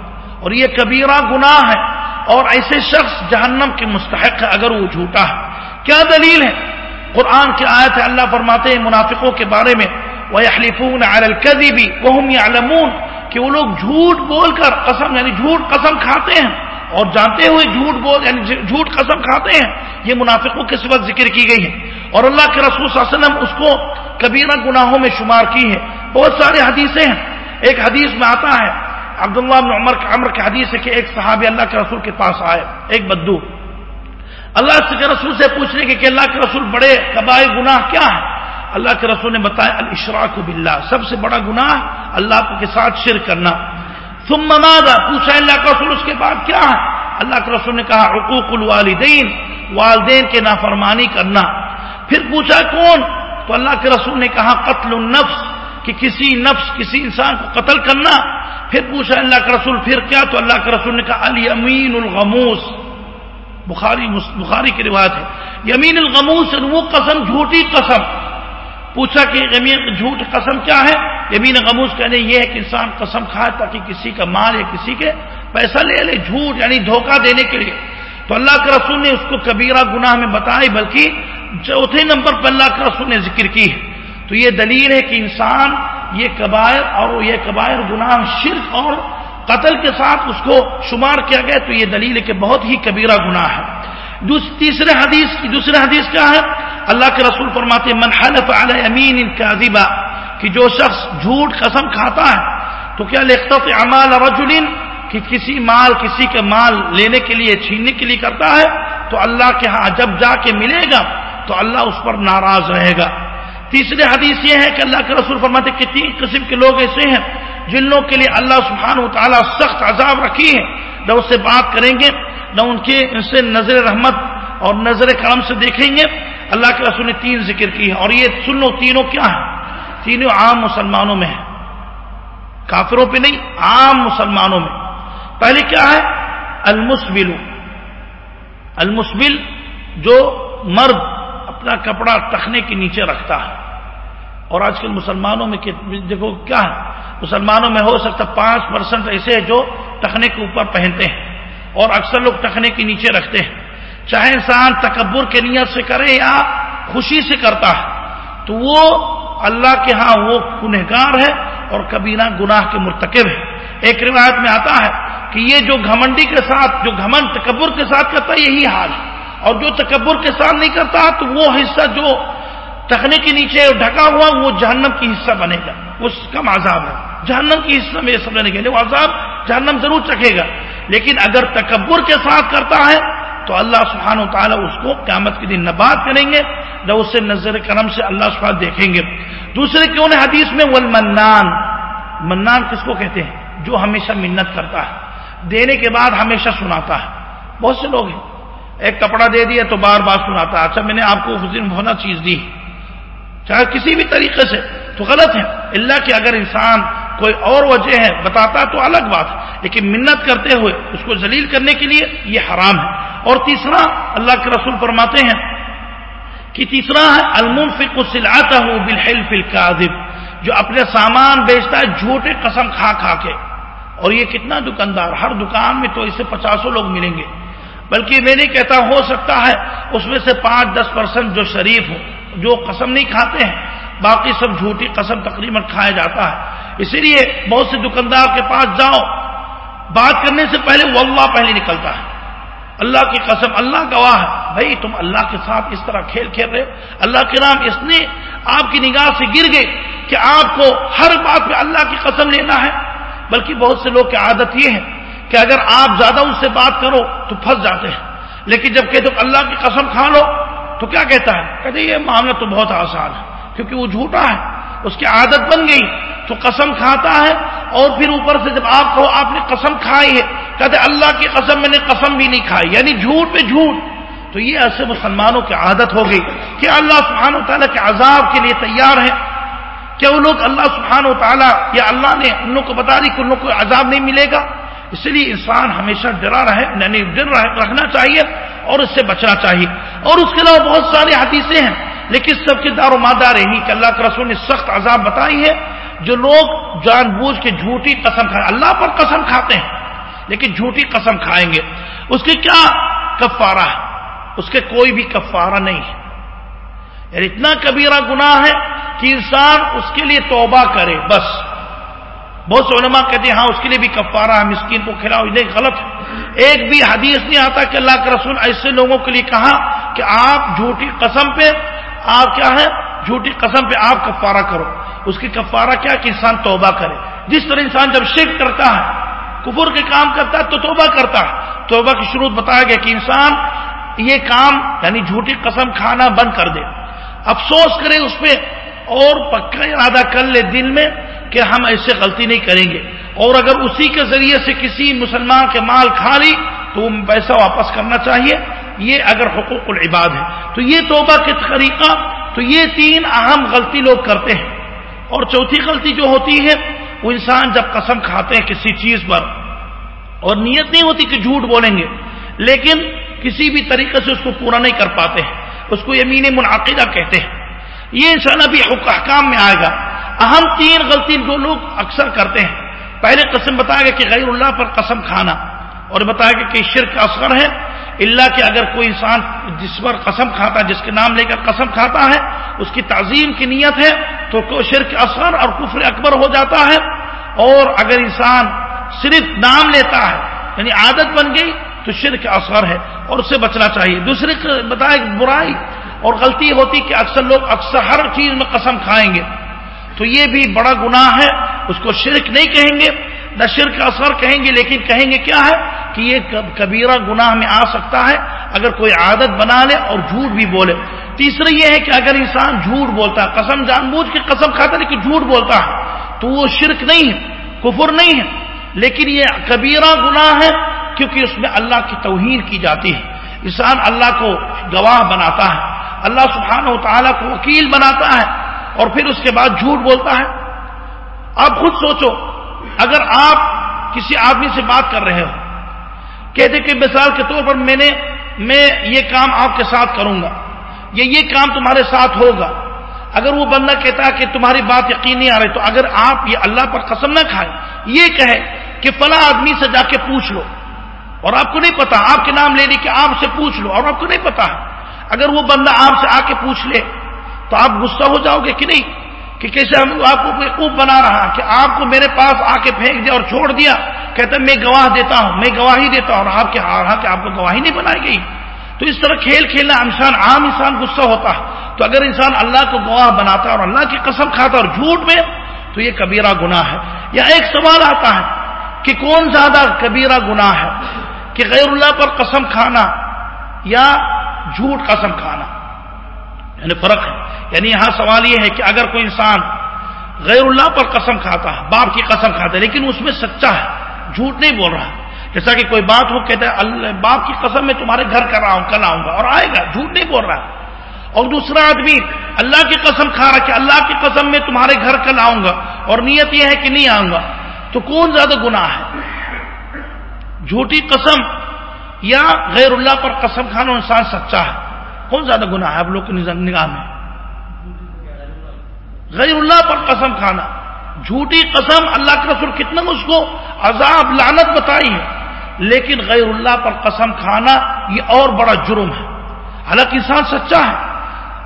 اور یہ کبیرہ گناہ ہے۔ اور ایسے شخص جہنم کے مستحق ہے اگر وہ جھوٹا ہے۔ کیا دلیل ہے؟ قرآن کی آیت ہے، اللہ فرماتے ہیں منافقوں کے بارے میں وہ حلیفون القدی بھی وہ کہ وہ لوگ جھوٹ بول کر قسم یعنی جھوٹ قسم کھاتے ہیں اور جانتے ہوئے جھوٹ بول یعنی جھوٹ قسم کھاتے ہیں، یہ منافقوں کے سبق ذکر کی گئی ہے۔ اور اللہ کے رسول صلی اللہ علیہ وسلم اس کو کبیرہ گناہوں میں شمار کی ہے۔ بہت سارے حدیثیں ہیں۔ ایک حدیث میں آتا ہے، عبداللہ بن عمر عمر کے حدیث ہے کہ ایک صحابی اللہ کے رسول کے پاس آئے، ایک بدو۔ اللہ کے رسول سے پوچھنے کے کہ اللہ کے رسول بڑے قبائل گناہ کیا ہے اللہ کے رسول نے بتایا الاشراق باللہ، سب سے بڑا گناہ اللہ کے ساتھ شرک کرنا۔ ثم ماذا؟ پوچھا اللہ کا رسول، اس کے بعد کیا؟ ہے اللہ کے رسول نے کہا حقوق الوالدین، والدین کے نافرمانی کرنا۔ پھر پوچھا، کون؟ تو اللہ کے رسول نے کہا، قتل النفس، کہ کسی نفس، کسی انسان کو قتل کرنا۔ پھر پوچھا اللہ کے رسول، پھر کیا؟ تو اللہ کے رسول نے کہا، الیمین الغموس۔ بخاری بخاری کی روایت ہے۔ یمین الغموس وہ قسم، جھوٹی قسم۔ پوچھا کہ یمین جھوٹ قسم کیا ہے؟ یمین غموس کہنے یہ ہے کہ انسان قسم کھائے تاکہ کسی کا مال یا کسی کے پیسہ لے لے جھوٹ یعنی دھوکہ دینے کے لیے۔ تو اللہ کے رسول نے اس کو کبیرہ گناہ میں بتائی، بلکہ چوتھے نمبر پر اللہ کے رسول نے ذکر کی ہے۔ تو یہ دلیل ہے کہ انسان یہ قبائر اور یہ قبائر گناہ، شرک اور قتل کے ساتھ اس کو شمار کیا گیا۔ تو یہ دلیل ہے کہ بہت ہی کبیرہ گناہ ہے۔ تیسرے حدیث کی، دوسرے حدیث کیا ہے؟ اللہ کے رسول فرماتے من حلف علی امین کاذبا، کہ جو شخص جھوٹ قسم کھاتا ہے، تو کیا لکھت اعمال رجل کہ کسی مال، کسی کے مال لینے کے لیے، چھیننے کے لیے کرتا ہے، تو اللہ کے ہاں جب جا کے ملے گا، تو اللہ اس پر ناراض رہے گا۔ تیسرے حدیث یہ ہے کہ اللہ کے رسول فرماتے کہ تین قسم کے لوگ ایسے ہیں، جن لوگوں کے لیے اللہ سبحانہ و تعالیٰ سخت عذاب رکھی ہے۔ نہ اس سے بات کریں گے، نہ ان کے ان سے نظر رحمت اور نظر کرم سے دیکھیں گے۔ اللہ کے رسول نے تین ذکر کی ہے اور یہ سنو تینوں کیا ہیں؟ تینوں عام مسلمانوں میں ہیں۔ کافروں پہ نہیں، عام مسلمانوں میں۔ پہلے کیا ہے؟ المسبل المسبل جو مرد اپنا کپڑا تخنے کے نیچے رکھتا ہے۔ اور آج کل مسلمانوں میں دیکھو کیا ہے؟ مسلمانوں میں ہو سکتا پانچ پرسنٹ ایسے جو ٹخنے کے اوپر پہنتے ہیں۔ اور اکثر لوگ ٹخنے کے نیچے رکھتے ہیں۔ چاہے انسان تکبر کے نیت سے کرے یا خوشی سے کرتا ہے، تو وہ اللہ کے ہاں وہ گنہگار ہے اور کبینہ گناہ کے مرتکب ہے۔ ایک روایت میں آتا ہے کہ یہ جو گھمنڈی کے ساتھ، جو گھمن تکبر کے ساتھ کرتا ہے، یہی حال ہے۔ اور جو تکبر کے ساتھ نہیں کرتا، تو وہ حصہ جو ٹکنے کے نیچے ڈھکا ہوا، وہ جہنم کی حصہ بنے گا۔ اس کا عذاب ہے۔ جہنم کی حصہ میں یہ سمجھنے کے لیے وہ عذاب جہنم ضرور چکھے گا۔ لیکن اگر تکبر کے ساتھ کرتا ہے تو اللہ سبحانہ و تعالیٰ اس کو قیامت کے دن نبات کریں گے نہ اس سے نظر کرم سے اللہ سبحانہ دیکھیں گے۔ دوسرے کیوں نے حدیث میں والمنان، منان کس کو کہتے ہیں؟ جو ہمیشہ منت کرتا ہے، دینے کے بعد ہمیشہ سناتا ہے۔ بہت سے لوگ ہیں، ایک کپڑا دے دیا تو بار بار سناتا ہے اچھا میں نے آپ کو ہونا چیز دی۔ چاہے کسی بھی طریقے سے، تو غلط ہے۔ اللہ کہ اگر انسان کوئی اور وجہ ہے، بتاتا تو الگ بات ہے۔ لیکن منت کرتے ہوئے اس کو ذلیل کرنے کے لیے یہ حرام ہے۔ اور تیسرا اللہ کے رسول فرماتے ہیں کہ تیسرا ہے، المنفق سلاتا ہوں بالحلف الكاذب، جو اپنے سامان بیچتا ہے جھوٹے قسم کھا کھا کے۔ اور یہ کتنا دکاندار، ہر دکان میں تو اسے پچاسوں لوگ ملیں گے۔ بلکہ میں نہیں کہتا ہو سکتا ہے اس میں سے پانچ، دس پرسنٹ جو شریف ہو، جو قسم نہیں کھاتے ہیں، باقی سب جھوٹی قسم تقریباً کھایا جاتا ہے۔ اسی لیے بہت سے دکاندار کے پاس جاؤ، بات کرنے سے پہلے وہ اللہ پہلے نکلتا ہے۔ اللہ کی قسم، اللہ گواہ ہے۔ بھائی، تم اللہ کے ساتھ اس طرح کھیل کھیل رہے اللہ کے نام اس نے آپ کی نگاہ سے گر گئے کہ آپ کو ہر بات پہ اللہ کی قسم لینا ہے۔ بلکہ بہت سے لوگ کی عادت یہ ہے کہ اگر آپ زیادہ ان سے بات کرو تو پھنس جاتے ہیں۔ لیکن جب کہتے اللہ کی قسم کھا لو تو کیا کہتا ہے؟ کہتے یہ معاملہ تو بہت آسان ہے، کیونکہ وہ جھوٹا ہے۔ اس کی عادت بن گئی تو قسم کھاتا ہے اور پھر اوپر سے جب آپ آپ نے قسم کھائی ہے، کہتے اللہ کی قسم میں نے قسم بھی نہیں کھائی یعنی جھوٹ پہ جھوٹ۔ تو یہ ایسے مسلمانوں کی عادت ہو گئی کہ اللہ سبحانہ و تعالیٰ کے عذاب کے لیے تیار ہے کیا وہ لوگ اللہ سبحانہ و تعالیٰ یا اللہ نے ان لوگ کو بتا دی کہ ان لوگ کو عذاب نہیں ملے گا؟ اس لیے انسان ہمیشہ ڈرا رہے یعنی ڈر رکھنا چاہیے اور اس سے بچنا چاہیے۔ اور اس کے علاوہ بہت ساری حدیثیں ہیں۔ لیکن سب کے دار و مادار یہی کہ اللہ کے رسول نے سخت عذاب بتائی ہے، جو لوگ جان بوجھ کے جھوٹی قسم کھائیں اللہ پر قسم کھاتے ہیں، لیکن جھوٹی قسم کھائیں گے۔ اس کے کیا کفارہ ہے؟ اس کے کوئی بھی کفارہ نہیں ہے۔ یعنی اتنا کبیرہ گناہ ہے کہ انسان اس کے لیے توبہ کرے، بس۔ بہت سے علماء کہتے ہیں ہاں اس کے لیے بھی کفارہ ہے، مسکین کو کھلاؤ نہیں غلط ہے۔ ایک بھی حدیث نہیں آتا کہ اللہ کے رسول ایسے لوگوں کے لیے کہا کہ آپ جھوٹی قسم پہ آپ کیا ہے جھوٹی قسم پہ آپ کفارہ کرو۔ اس کی کفارہ کیا کہ انسان توبہ کرے۔ جس طرح انسان جب شرک کرتا ہے، کفر کے کام کرتا ہے، تو توبہ کرتا ہے۔ توبہ کی شروع بتایا گیا کہ انسان یہ کام یعنی جھوٹی قسم کھانا بند کر دے۔ افسوس کرے اس پہ، اور پکا ارادہ کر لے دل میں کہ ہم ایسے غلطی نہیں کریں گے۔ اور اگر اسی کے ذریعے سے کسی مسلمان کے مال کھا لی، تو پیسہ واپس کرنا چاہیے۔ یہ اگر حقوق العباد ہے تو یہ توبہ کے طریقہ، تو یہ تین اہم غلطی لوگ کرتے ہیں۔ اور چوتھی غلطی جو ہوتی ہے، وہ انسان جب قسم کھاتے ہیں کسی چیز پر، اور نیت نہیں ہوتی کہ جھوٹ بولیں گے، لیکن کسی بھی طریقے سے اس کو پورا نہیں کر پاتے ہیں، اس کو یمین منعقدہ کہتے ہیں۔ یہ انشاءاللہ بھی حکام میں آئے گا۔ اہم تین غلطی جو لوگ اکثر کرتے ہیں، پہلے قسم بتایا گیا کہ غیر اللہ پر قسم کھانا، اور بتایا گیا کہ شرک کا اثر ہے اللہ کہ اگر کوئی انسان جس پر قسم کھاتا ہے، جس کے نام لے کر قسم کھاتا ہے، اس کی تعظیم کی نیت ہے، تو شرک اثر اور کفر اکبر ہو جاتا ہے۔ اور اگر انسان صرف نام لیتا ہے یعنی عادت بن گئی، تو شرک اثر ہے اور اسے بچنا چاہیے۔ دوسرے بتائے برائی اور غلطی ہوتی کہ اکثر لوگ اکثر ہر چیز میں قسم کھائیں گے۔ تو یہ بھی بڑا گناہ ہے، اس کو شرک نہیں کہیں گے۔ نہ شرک اثر کہیں گے، لیکن کہیں گے کیا ہے؟ کہ یہ کبیرہ گناہ میں آ سکتا ہے، اگر کوئی عادت بنا لے اور جھوٹ بھی بولے۔ تیسرا یہ ہے کہ اگر انسان جھوٹ بولتا ہے، قسم جان بوجھ کے قسم کھاتا ہے، لیکن جھوٹ بولتا ہے، تو وہ شرک نہیں ہے، کفر نہیں ہے۔ لیکن یہ کبیرہ گناہ ہے، کیونکہ اس میں اللہ کی توہین کی جاتی ہے۔ انسان اللہ کو گواہ بناتا ہے، اللہ سبحانہ و تعالیٰ کو وکیل بناتا ہے اور پھر اس کے بعد جھوٹ بولتا ہے۔ آپ خود سوچو اگر آپ کسی آدمی سے بات کر رہے ہو کہتے کہ مثال کے طور پر میں نے، میں یہ کام آپ کے ساتھ کروں گا، یا یہ کام تمہارے ساتھ ہوگا۔ اگر وہ بندہ کہتا ہے کہ تمہاری بات یقین نہیں آ رہی، تو اگر آپ یہ اللہ پر قسم نہ کھائیں، یہ کہے کہ فلاں آدمی سے جا کے پوچھ لو۔ اور آپ کو نہیں پتا، آپ کے نام لے لی کہ آپ سے پوچھ لو، اور آپ کو نہیں پتا اگر وہ بندہ آپ سے آ کے پوچھ لے، تو آپ غصہ ہو جاؤ گے کہ نہیں؟ کہ کیسے ہم آپ کو خوب بنا رہا کہ آپ کو میرے پاس آ کے پھینک دیا اور چھوڑ دیا کہتے میں گواہ دیتا ہوں، میں گواہی دیتا ہوں اور آپ کے ہاں کہ آپ کو گواہی نہیں بنائی گئی۔ تو اس طرح کھیل کھیلنا انسان عام انسان غصہ ہوتا ہے۔ تو اگر انسان اللہ کو گواہ بناتا ہے اور اللہ کی قسم کھاتا ہے اور جھوٹ میں، تو یہ کبیرہ گناہ ہے۔ یا ایک سوال آتا ہے کہ کون زیادہ کبیرہ گناہ ہے؟ کہ غیر اللہ پر قسم کھانا یا جھوٹ قسم کھانا؟ یعنی فرق ہے۔ یعنی یہاں سوال یہ ہے کہ اگر کوئی انسان غیر اللہ پر قسم کھاتا ہے، باپ کی قسم کھاتا ہے، لیکن اس میں سچا ہے، جھوٹ نہیں بول رہا۔ جیسا کہ کوئی بات ہو کہتا ہے، اللہ، باپ کی قسم میں تمہارے گھر کر رہا ہوں، کل آؤں گا، اور آئے گا، جھوٹ نہیں بول رہا۔ اور دوسرا آدمی اللہ کی قسم کھا رہا کہ اللہ کی قسم میں تمہارے گھر کل آؤں گا، اور نیت یہ ہے کہ نہیں آؤں گا۔ تو کون زیادہ گناہ ہے؟ جھوٹی قسم یا غیر اللہ پر قسم کھانا انسان سچا ہے؟ کون زیادہ گناہ ہے آپ لوگ کی نگاہ میں۔ غیر اللہ پر قسم کھانا۔ جھوٹی قسم اللہ کے رسول کتنا اس کو عذاب، لعنت بتائی ہے۔ لیکن غیر اللہ پر قسم کھانا یہ اور بڑا جرم ہے۔ حالانکہ انسان سچا ہے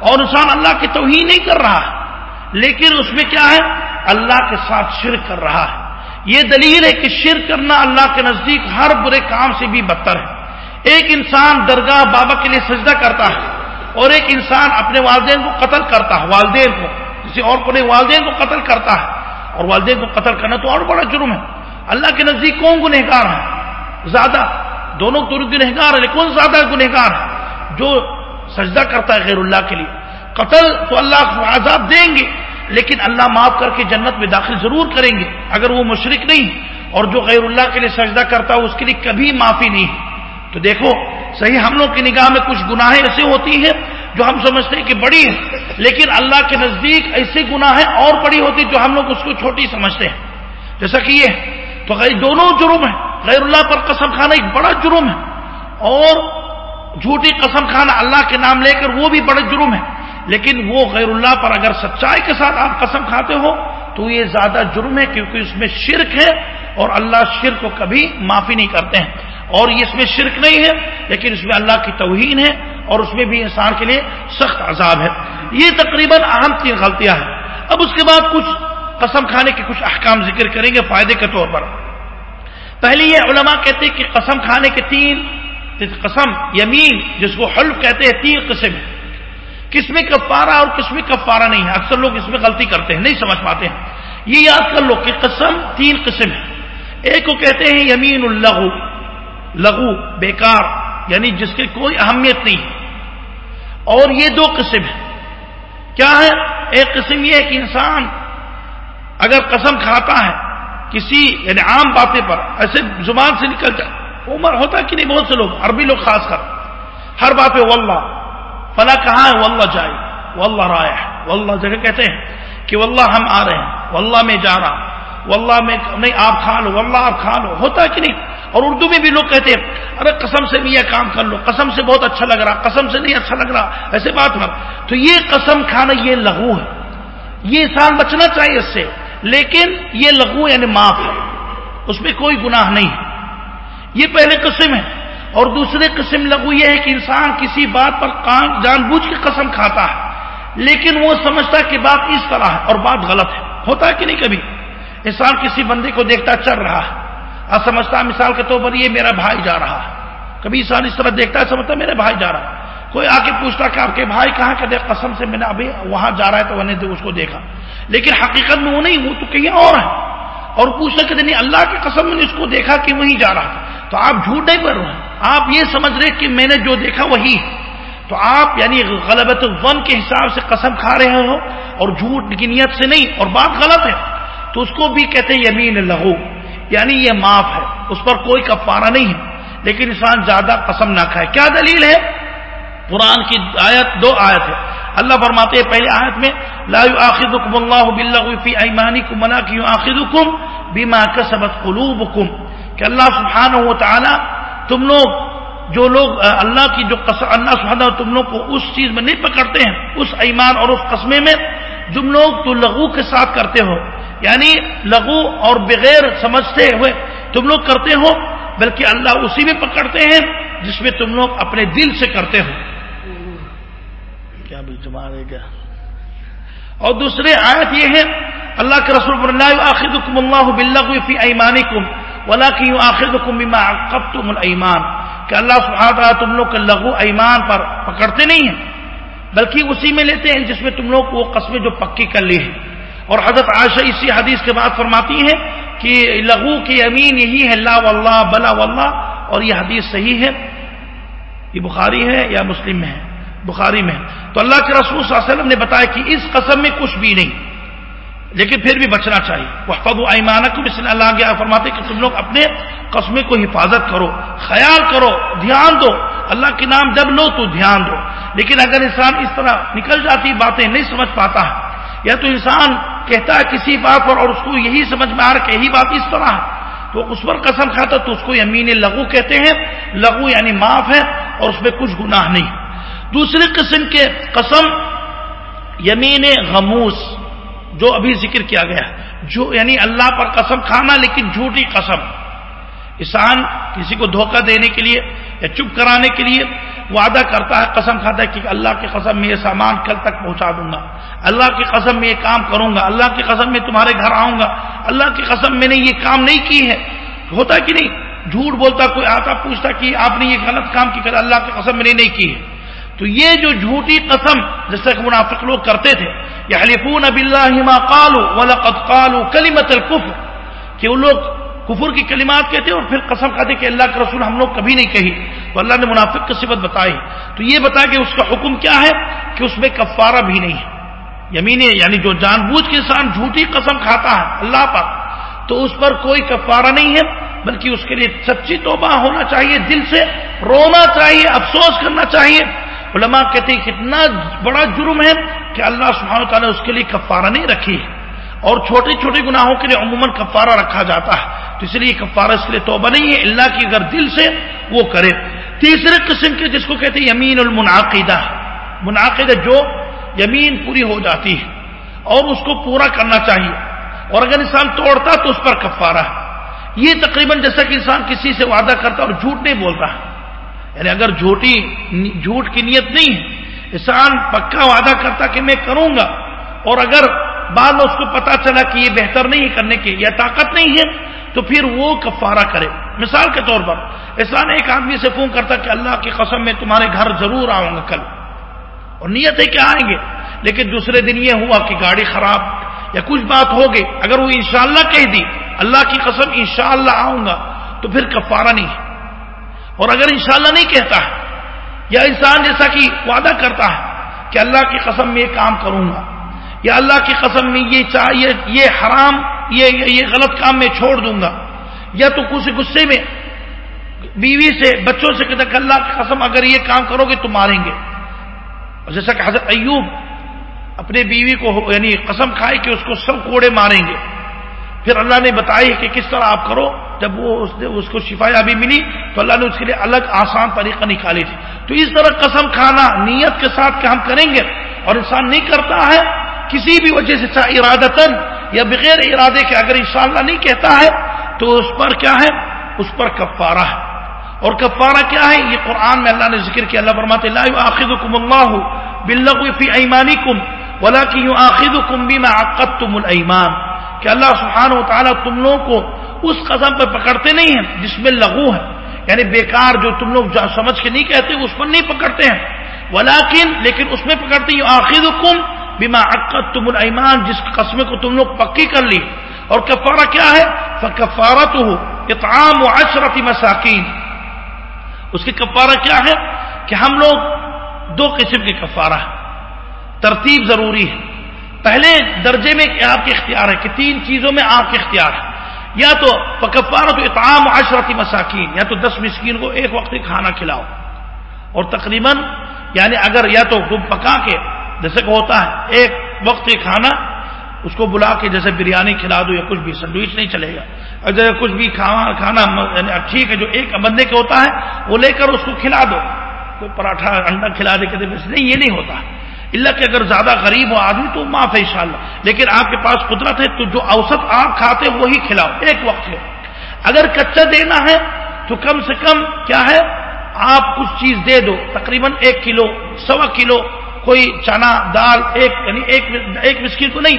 اور انسان اللہ کی توہین نہیں کر رہا ہے۔ لیکن اس میں کیا ہے؟ اللہ کے ساتھ شرک کر رہا ہے۔ یہ دلیل ہے کہ شرک کرنا اللہ کے نزدیک ہر برے کام سے بھی بدتر ہے۔ ایک انسان درگاہ بابا کے لیے سجدہ کرتا ہے۔ اور ایک انسان اپنے والدین کو قتل کرتا ہے، والدین کو، کسی اور کو نہیں، والدین کو قتل کرتا ہے۔ اور والدین کو قتل کرنا تو اور بڑا جرم ہے۔ اللہ کے نزدیک کون گنہگار ہے؟ زیادہ، دونوں تو گنہگار ہے لیکن کون زیادہ گنہگار ہے؟ جو سجدہ کرتا ہے غیر اللہ کے لیے۔ قتل تو اللہ کو عذاب دیں گے، لیکن اللہ معاف کر کے جنت میں داخل ضرور کریں گے۔ اگر وہ مشرق نہیں، اور جو غیر اللہ کے لیے سجدہ کرتا ہے، اس کے لیے کبھی معافی نہیں۔ تو دیکھو صحیح ہم لوگ کی نگاہ میں کچھ گناہیں ایسے ہوتی ہیں جو ہم سمجھتے ہیں کہ بڑی ہیں، لیکن اللہ کے نزدیک ایسے گناہیں اور بڑی ہوتی جو ہم لوگ اس کو چھوٹی سمجھتے ہیں۔ جیسا کہ یہ تو غیر دونوں جرم ہیں۔ غیر اللہ پر قسم کھانا ایک بڑا جرم ہے۔ اور جھوٹی قسم کھانا اللہ کے نام لے کر وہ بھی بڑا جرم ہے لیکن وہ غیر اللہ پر اگر سچائی کے ساتھ آپ قسم کھاتے ہو، تو یہ زیادہ جرم ہے کیونکہ اس میں شرک ہے اور اللہ شرک کو کبھی معافی نہیں کرتے ہیں۔ اور یہ اس میں شرک نہیں ہے، لیکن اس میں اللہ کی توہین ہے اور اس میں بھی انسان کے لیے سخت عذاب ہے۔ یہ تقریباً اہم تین غلطیاں ہیں۔ اب اس کے بعد کچھ قسم کھانے کے کچھ احکام ذکر کریں گے فائدے کے طور پر۔ پہلی یہ علماء کہتے ہیں کہ قسم کھانے کے تین قسم، یمین، جس کو حلف کہتے ہیں، تین قسم۔ کس میں کفارہ اور کس میں کفارہ نہیں ہے۔ اکثر لوگ اس میں غلطی کرتے ہیں، نہیں سمجھ پاتے ہیں۔ یہ یاد کر لو کہ قسم تین قسم ہے ایک کو کہتے ہیں یمین اللغو۔ لغو، بیکار یعنی جس کی کوئی اہمیت نہیں۔ اور یہ دو قسم ہے کیا ہے؟ ایک قسم یہ ہے کہ انسان اگر قسم کھاتا ہے کسی یعنی عام باتیں پر، ایسے زبان سے نکل جائے، عمر ہوتا کہ نہیں؟ بہت سے لوگ، عربی لوگ خاص کر، ہر بات پہ واللہ فلا کہاں ہے؟ واللہ جائے، واللہ رائے واللہ جگہ کہتے ہیں کہ واللہ ہم آ رہے ہیں، واللہ میں جا رہا ہوں، واللہ میں، نہیں، آپ کھا لو، واللہ آپ کھا لو، ہوتا کہ نہیں؟ اور اردو میں بھی لوگ کہتے ہیں، ارے قسم سے بھی یہ کام کر لو، قسم سے بہت اچھا لگ رہا، قسم سے نہیں اچھا لگ رہا، ایسے بات کر تو یہ قسم کھانا یہ لغو ہے۔ یہ انسان بچنا چاہیے اس سے، لیکن یہ لغو یعنی معاف ہے۔ اس میں کوئی گناہ نہیں ہے۔ یہ پہلے قسم ہے۔ اور دوسرے قسم لغو یہ ہے کہ انسان کسی بات پر کام جان بوجھ کے قسم کھاتا ہے، لیکن وہ سمجھتا کہ بات اس طرح ہے اور بات غلط ہے۔ ہوتا ہے کہ نہیں کبھی؟ انسان کسی بندے کو دیکھتا چل رہا ہے۔ اور سمجھتا مثال کے طور پر یہ میرا بھائی جا رہا ہے۔ کبھی انسان اس طرح دیکھتا ہے، سمجھتا ہے میرے بھائی جا رہا ہے۔ کوئی آ کے پوچھتا کہ آپ کے بھائی کہاں کا دیکھ قسم سے میں نے ابھی وہاں جا رہا ہے تو میں نے اس کو دیکھا۔ لیکن حقیقت میں وہ نہیں، وہ تو کہیں اور ہے اور پوچھنا کہ نہیں اللہ کی قسم میں نے اس کو دیکھا کہ وہیں جا رہا تھا۔ تو آپ جھوٹ نہیں پڑھ رہے ہیں۔ آپ یہ سمجھ رہے کہ میں نے جو دیکھا وہی تو آپ یعنی غلبت ون کے حساب سے قسم کھا رہے ہو اور جھوٹ کی نیت سے نہیں، اور بات غلط ہے۔ تو اس کو بھی کہتے یمین لہو۔ یعنی یہ معاف ہے، اس پر کوئی کفارہ نہیں ہے۔ لیکن انسان زیادہ قسم نہ کھائے۔ کیا دلیل ہے؟ قرآن کی آیت دو آیت ہے۔ اللہ فرماتے ہیں پہلے آیت میں، لا يؤاخذكم الله باللغو في ايمانكم ولكن يؤاخذكم بما كسبت قلوبكم کہ اللہ سبحانہ و تعالی تم لوگ، جو لوگ، اللہ کی جو قسم، اللہ سبحانہ تم لوگ کو اس چیز میں نہیں پکڑتے ہیں، اس ایمان اور اس قسمے میں، تم لوگ تو لغو کے ساتھ کرتے ہو۔ یعنی لغو اور بغیر سمجھتے ہوئے تم لوگ کرتے ہو، بلکہ اللہ اسی میں پکڑتے ہیں جس میں تم لوگ اپنے دل سے کرتے ہو۔ کیا گا اور دوسرے آیت یہ ہے اللہ کے رسول اللہ آخر اللہ بلّہ فی ایمانکم ولا کی آخر بما عقبتم الایمان۔ کہ اللہ سبحانہ تم لوگ کے لغو ایمان پر پکڑتے نہیں ہیں، بلکہ اسی میں لیتے ہیں جس میں تم لوگ وہ قسمیں جو پکی کر لی ہے اور حضرت عائشہ اسی حدیث کے بعد فرماتی ہے کہ لغو کی امین یہی ہے، لا واللہ، بلا واللہ، اور یہ حدیث صحیح ہے۔ یہ بخاری ہے یا مسلم میں ہے؟ بخاری میں۔ تو اللہ کے رسول صلی اللہ علیہ وسلم نے بتایا کہ اس قسم میں کچھ بھی نہیں، لیکن پھر بھی بچنا چاہیے۔ وہ فب ایمان کو اس نے اللہ گیا فرماتے کہ تم لوگ اپنے قسمے کو حفاظت کرو، خیال کرو، دھیان دو۔ اللہ کے نام جب لو تو دھیان دو۔ لیکن اگر انسان اس طرح نکل جاتی باتیں نہیں سمجھ پاتا ہے یا تو انسان کہتا ہے کسی بات پر اور اس کو یہی سمجھ میں آ رہا کہ یہی بات اس طرح ہے۔ تو اس پر قسم کھاتا تو اس کو یمین لغو کہتے ہیں۔ لغو یعنی معاف ہے اور اس میں کچھ گناہ نہیں۔ دوسری قسم کے قسم یمین غموس، جو ابھی ذکر کیا گیا۔ جو یعنی اللہ پر قسم کھانا لیکن جھوٹی قسم۔ انسان کسی کو دھوکہ دینے کے لیے یا چپ کرانے کے لیے وعدہ کرتا ہے، قسم کھاتا ہے کہ اللہ کی قسم میں یہ سامان کل تک پہنچا دوں گا۔ اللہ کی قسم میں یہ کام کروں گا۔ اللہ کی قسم میں تمہارے گھر آؤں گا۔ اللہ کی قسم میں نے یہ کام نہیں کی ہے ہوتا کہ نہیں؟ جھوٹ بولتا، کوئی آتا پوچھتا کہ آپ نے یہ غلط کام کی کر اللہ کی قسم میں نے نہیں کی ہے۔ تو یہ جو جھوٹی قسم جیسا کہ منافق لوگ کرتے تھے یہ حلیفون اب اللہ کالو ولقد کالو کلیمت کہ وہ لوگ کفر کی کلمات کہتے اور پھر قسم کھاتے کہ اللہ کے رسول ہم لوگ کبھی نہیں کہی تو اللہ نے منافق کی صفت بتائی تو یہ بتا کہ اس کا حکم کیا ہے کہ اس میں کفارہ بھی نہیں ہے۔ یمین یعنی جو جان بوجھ کے انسان جھوٹی قسم کھاتا ہے، اللہ پر تو اس پر کوئی کفارہ نہیں ہے، بلکہ اس کے لیے سچی توبہ ہونا چاہیے، دل سے رونا چاہیے، افسوس کرنا چاہیے۔ علماء کہتے ہیں کتنا بڑا جرم ہے کہ اللہ سبحانہ تعالیٰ اس کے لیے کفارہ نہیں رکھی۔ ہے اور چھوٹے چھوٹے گناہوں کے لیے عموماً کفارہ رکھا جاتا ہے تو اس لیے کفارہ اس لیے توبہ نہیں ہے، اللہ کی اگر دل سے وہ کرے۔ تیسرے قسم کے جس کو کہتے ہیں یمین المنعقدہ، منعقدہ جو یمین پوری ہو جاتی ہے اور اس کو پورا کرنا چاہیے۔ اور اگر انسان توڑتا تو اس پر کفارہ۔ ہے یہ تقریباً جیسا کہ انسان کسی سے وعدہ کرتا اور جھوٹ نہیں بولتا یعنی اگر جھوٹی، جھوٹ کی نیت نہیں ہے، انسان پکا وعدہ کرتا کہ میں کروں گا۔ اور اگر بعد میں اس کو پتا چلا کہ یہ بہتر نہیں ہے کرنے کی یا طاقت نہیں ہے، تو پھر وہ کفارہ کرے۔ مثال کے طور پر انسان ایک آدمی سے فون کرتا کہ اللہ کی قسم میں تمہارے گھر ضرور آؤں گا کل۔ اور نیت ہے کہ آئیں گے، لیکن دوسرے دن یہ ہوا کہ گاڑی خراب یا کچھ بات ہو گئی، اگر وہ انشاءاللہ کہہ دی، اللہ کی قسم انشاءاللہ آؤں گا، تو پھر کفارہ نہیں ہے۔ اور اگر انشاءاللہ نہیں کہتا ہے، یا انسان جیسا کہ وعدہ کرتا ہے کہ اللہ کی قسم میں یہ کام کروں گا یا اللہ کی قسم میں یہ چاہیے یہ حرام، یہ یہ غلط کام میں چھوڑ دوں گا۔ یا تو کچھ غصے میں بیوی سے، بچوں سے کہتا کہ اللہ کی قسم، اگر یہ کام کرو گے تو ماریں گے۔ جیسا کہ حضرت ایوب اپنے بیوی کو یعنی قسم کھائے کہ اس کو سب کوڑے ماریں گے۔ پھر اللہ نے بتائی کہ کس طرح آپ کرو۔ جب وہ اس نے اس کو شفا ابھی ملی تو اللہ نے اس کے لیے الگ آسان طریقہ نکالی تھی تو اس طرح قسم کھانا نیت کے ساتھ کہ ہم کریں گے اور انسان نہیں کرتا ہے کسی بھی وجہ سے چاہے ارادتن یا بغیر ارادے کے اگر انشاءاللہ نہیں کہتا ہے، تو اس پر کیا ہے؟ اس پر کفارہ ہے۔ اور کفارہ کیا ہے؟ یہ قرآن میں اللہ نے ذکر کیا، اللہ فرماتے اللہ آخر اللہ بلغ فی ایمانکم، ولیکن یؤاخذکم بما عقدتم الایمان۔ کہ اللہ سبحانہ و تعالیٰ تم لوگوں کو اس قسم پہ پکڑتے نہیں ہیں جس میں لغو ہے۔ یعنی بیکار جو تم لوگ سمجھ کے نہیں کہتے اس پر نہیں پکڑتے ہیں۔ ولیکن، لیکن اس میں پکڑتے ہیں آخر بیما عقد تم المان جس قسم کو تم لوگ پکی کر لی۔ اور کفارہ کیا ہے؟ فکفارت ہو اطعام و عشرت مساکین۔ اس کی کفارہ کیا ہے؟ کہ ہم لوگ دو قسم کی کفارہ ہے ترتیب ضروری ہے۔ پہلے درجے میں آپ کے اختیار ہے، کہ تین چیزوں میں آپ کے اختیار ہے۔ یا تو پکفارت اطعام عشرتی مساکین، یا تو دس مسکین کو ایک وقت کھانا کھلاؤ۔ اور تقریباً یعنی اگر یا تو تم پکا کے جیسے کہ ہوتا ہے، ایک وقت کھانا، اس کو بلا کے جیسے بریانی کھلا دو یا کچھ بھی سینڈوچ نہیں چلے گا۔ اور جیسے کچھ بھی کھانا کھانا یعنی ٹھیک ہے، جو ایک بندے کے ہوتا ہے، وہ لے کر اس کو کھلا دو۔ کوئی پراٹھا انڈا کھلا دے کہتے نہیں، یہ نہیں ہوتا۔ اللہ کہ اگر زیادہ غریب ہو آدمی تو معاف ہے انشاءاللہ۔ لیکن آپ کے پاس قدرت ہے، تو جو اوسط آپ کھاتے وہی کھلاؤ۔ ایک وقت ہے۔ اگر کچا دینا ہے، تو کم سے کم کیا ہے؟ آپ کچھ چیز دے دو، تقریباً ایک کلو، سوا کلو کوئی چنا دال ایک یعنی ایک ایک مسکین کو نہیں،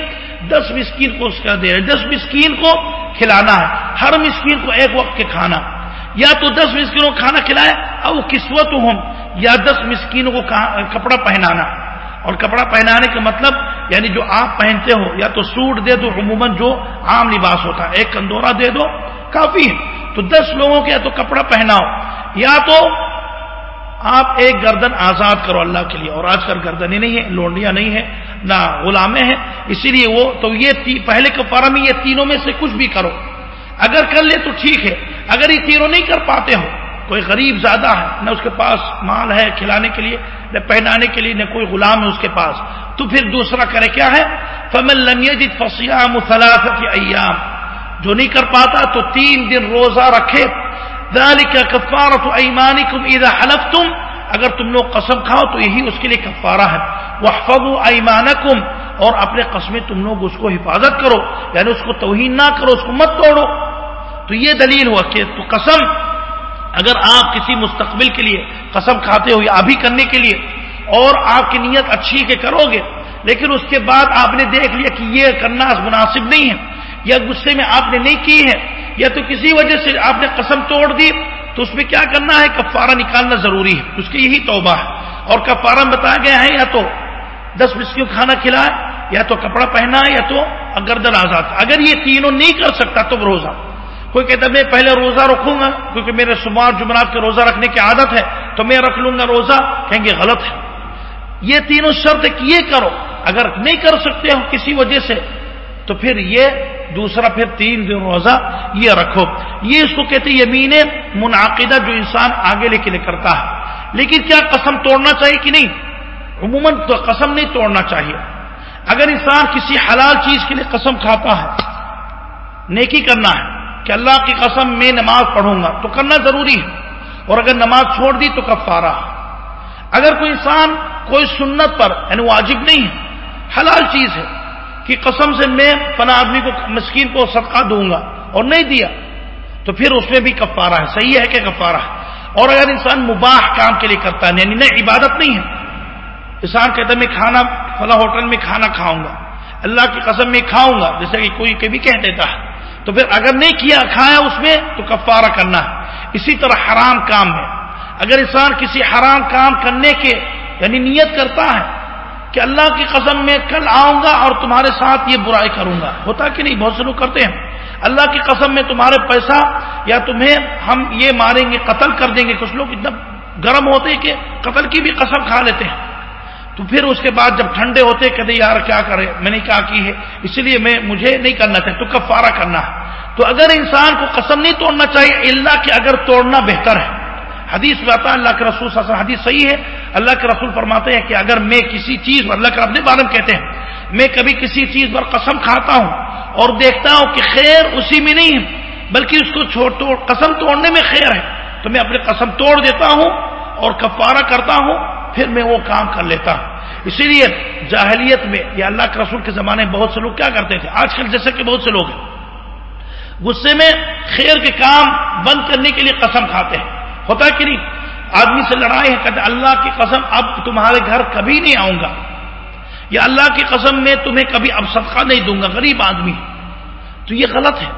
دس مسکین کو اس کا دے دس مسکین کو کھلانا ہے، ہر مسکین کو ایک وقت کے کھانا۔ یا تو دس مسکینوں کو کھانا کھلائے اور کسوت ہوں یا دس مسکینوں کو کپڑا پہنانا۔ اور کپڑا پہنانے کا مطلب یعنی جو آپ پہنتے ہو، یا تو سوٹ دے دو، عموماً جو عام لباس ہوتا ہے، ایک کندورا دے دو، کافی ہے۔ تو دس لوگوں کے یا تو کپڑا پہناؤ، یا تو آپ ایک گردن آزاد کرو اللہ کے لیے، اور آج کل گردن ہی نہیں ہے لونڈیاں نہیں ہے نہ غلامیں ہیں، اسی لیے وہ تو یہ پہلے کفارہ میں یہ تینوں میں سے کچھ بھی کرو۔ اگر کر لے تو ٹھیک ہے، اگر یہ تینوں نہیں کر پاتے ہو، کوئی غریب زیادہ ہے، نہ اس کے پاس مال ہے کھلانے کے لیے، نہ پہنانے کے لیے، نہ کوئی غلام ہے اس کے پاس۔ تو پھر دوسرا کرے کیا ہے؟ فمل لمیت فسیام ثلاثت ایام جو نہیں کر پاتا تو تین دن روزہ رکھے۔ ذالک کفارت ایمانکم اذا حلفتم. اگر تم لوگ قسم کھاؤ تو یہی اس کے لیے کفارہ ہے. واحفظوا ایمانکم اور اپنے قسمیں تم لوگ اس کو حفاظت کرو. یعنی اس کو توہین نہ کرو، اس کو مت توڑو. تو یہ دلیل ہوا کہ تو قسم، اگر آپ کسی مستقبل کے لیے قسم کھاتے ہو یا ابھی کرنے کے لیے، اور آپ کی نیت اچھی کہ کرو گے، لیکن اس کے بعد آپ نے دیکھ لیا کہ یہ کرنا مناسب نہیں ہے، یا غصے میں آپ نے نہیں کی ہے یا تو کسی وجہ سے آپ نے قسم توڑ دی، تو اس میں کیا کرنا ہے؟ کفارہ نکالنا ضروری ہے۔ اس کی یہی توبہ ہے۔ اور کفارہ بتایا گیا ہے، یا تو دس مسکیوں کھانا کھلائے، یا تو کپڑا پہنا ہے یا تو گردن آزاد۔ اگر یہ تینوں نہیں کر سکتا تو روزہ۔ کوئی کہتا میں پہلے روزہ رکھوں گا، کیونکہ میرے سمار جمعرات کے روزہ رکھنے کی عادت ہے، تو میں رکھ لوں گا روزہ۔ کہیں گے غلط ہے۔ یہ تینوں شرط یہ کرو۔ اگر نہیں کر سکتے ہو کسی وجہ سے، تو پھر یہ دوسرا پھر تین دن روزہ یہ رکھو۔ یہ اس کو کہتے یمین منعقدہ جو انسان آگے لے کے لے کرتا ہے۔ لیکن کیا قسم توڑنا چاہیے کہ نہیں؟ عموماً تو قسم نہیں توڑنا چاہیے۔ اگر انسان کسی حلال چیز کے لیے قسم کھاتا ہے، نیکی کرنا ہے، کہ اللہ کی قسم میں نماز پڑھوں گا، تو کرنا ضروری ہے۔ اور اگر نماز چھوڑ دی تو کفارہ اگر کوئی انسان کوئی سنت پر یعنی واجب نہیں ہے، حلال چیز ہے کہ قسم سے میں فنا آدمی کو مسکین کو صدقہ دوں گا اور نہیں دیا، تو پھر اس میں بھی کفارہ ہے۔ صحیح ہے کہ کفارہ ہے۔ اور اگر انسان مباح کام کے لیے کرتا ہے یعنی نہیں، عبادت نہیں ہے۔ انسان کہتا ہے، میں کھانا، فلاں ہوٹل میں کھانا کھاؤں گا۔ اللہ کی قسم میں کھاؤں گا، جیسے کہ کوئی کبھی کہہ دیتا ہے۔ تو پھر اگر نہیں کیا، کھایا اس میں، تو کفارہ کرنا ہے۔ اسی طرح حرام کام ہے۔ اگر انسان کسی حرام کام کرنے کے یعنی نیت کرتا ہے کہ اللہ کی قسم میں کل آؤں گا اور تمہارے ساتھ یہ برائی کروں گا۔ ہوتا کہ نہیں؟ بہت سے لوگ کرتے ہیں۔ اللہ کی قسم میں تمہارے پیسہ یا تمہیں ہم یہ ماریں گے، قتل کر دیں گے۔ کچھ لوگ اتنا گرم ہوتے ہیں کہ قتل کی بھی قسم کھا لیتے ہیں۔ تو پھر اس کے بعد جب ٹھنڈے ہوتے کہتے یار کیا کرے؟ میں نے کیا کی ہے۔ اس لیے میں، مجھے نہیں کرنا چاہیے، تو کفارہ کرنا۔ ہے تو اگر انسان کو قسم نہیں توڑنا چاہیے، اللہ کہ اگر توڑنا بہتر ہے۔ حدیث میں آتا ہے، اللہ کے رسول صلی اللہ علیہ وسلم، حدیث صحیح ہے۔ اللہ کے رسول فرماتے ہیں کہ اگر میں کسی چیز پر، اللہ کے اپنے بارے میں کہتے ہیں، میں کبھی کسی چیز پر قسم کھاتا ہوں اور دیکھتا ہوں کہ خیر اسی میں نہیں ہے، بلکہ اس کو چھوڑ توڑ، قسم توڑنے میں خیر ہے، تو میں اپنی قسم توڑ دیتا ہوں اور کفارہ کرتا ہوں، پھر میں وہ کام کر لیتا ہوں۔ اسی لیے جاہلیت میں یا اللہ کے رسول کے زمانے میں بہت سے لوگ کیا کرتے تھے؟ آج کل جیسے کہ بہت سے لوگ ہیں۔ غصے میں خیر کے کام بند کرنے کے لیے قسم کھاتے ہیں۔ ہوتا ہے کہ نہیں؟ آدمی سے لڑائی ہے کہتے اللہ کی قسم اب تمہارے گھر کبھی نہیں آؤں گا، یا اللہ کی قسم میں تمہیں کبھی اب صدقہ نہیں دوں گا، غریب آدمی تو یہ غلط ہے۔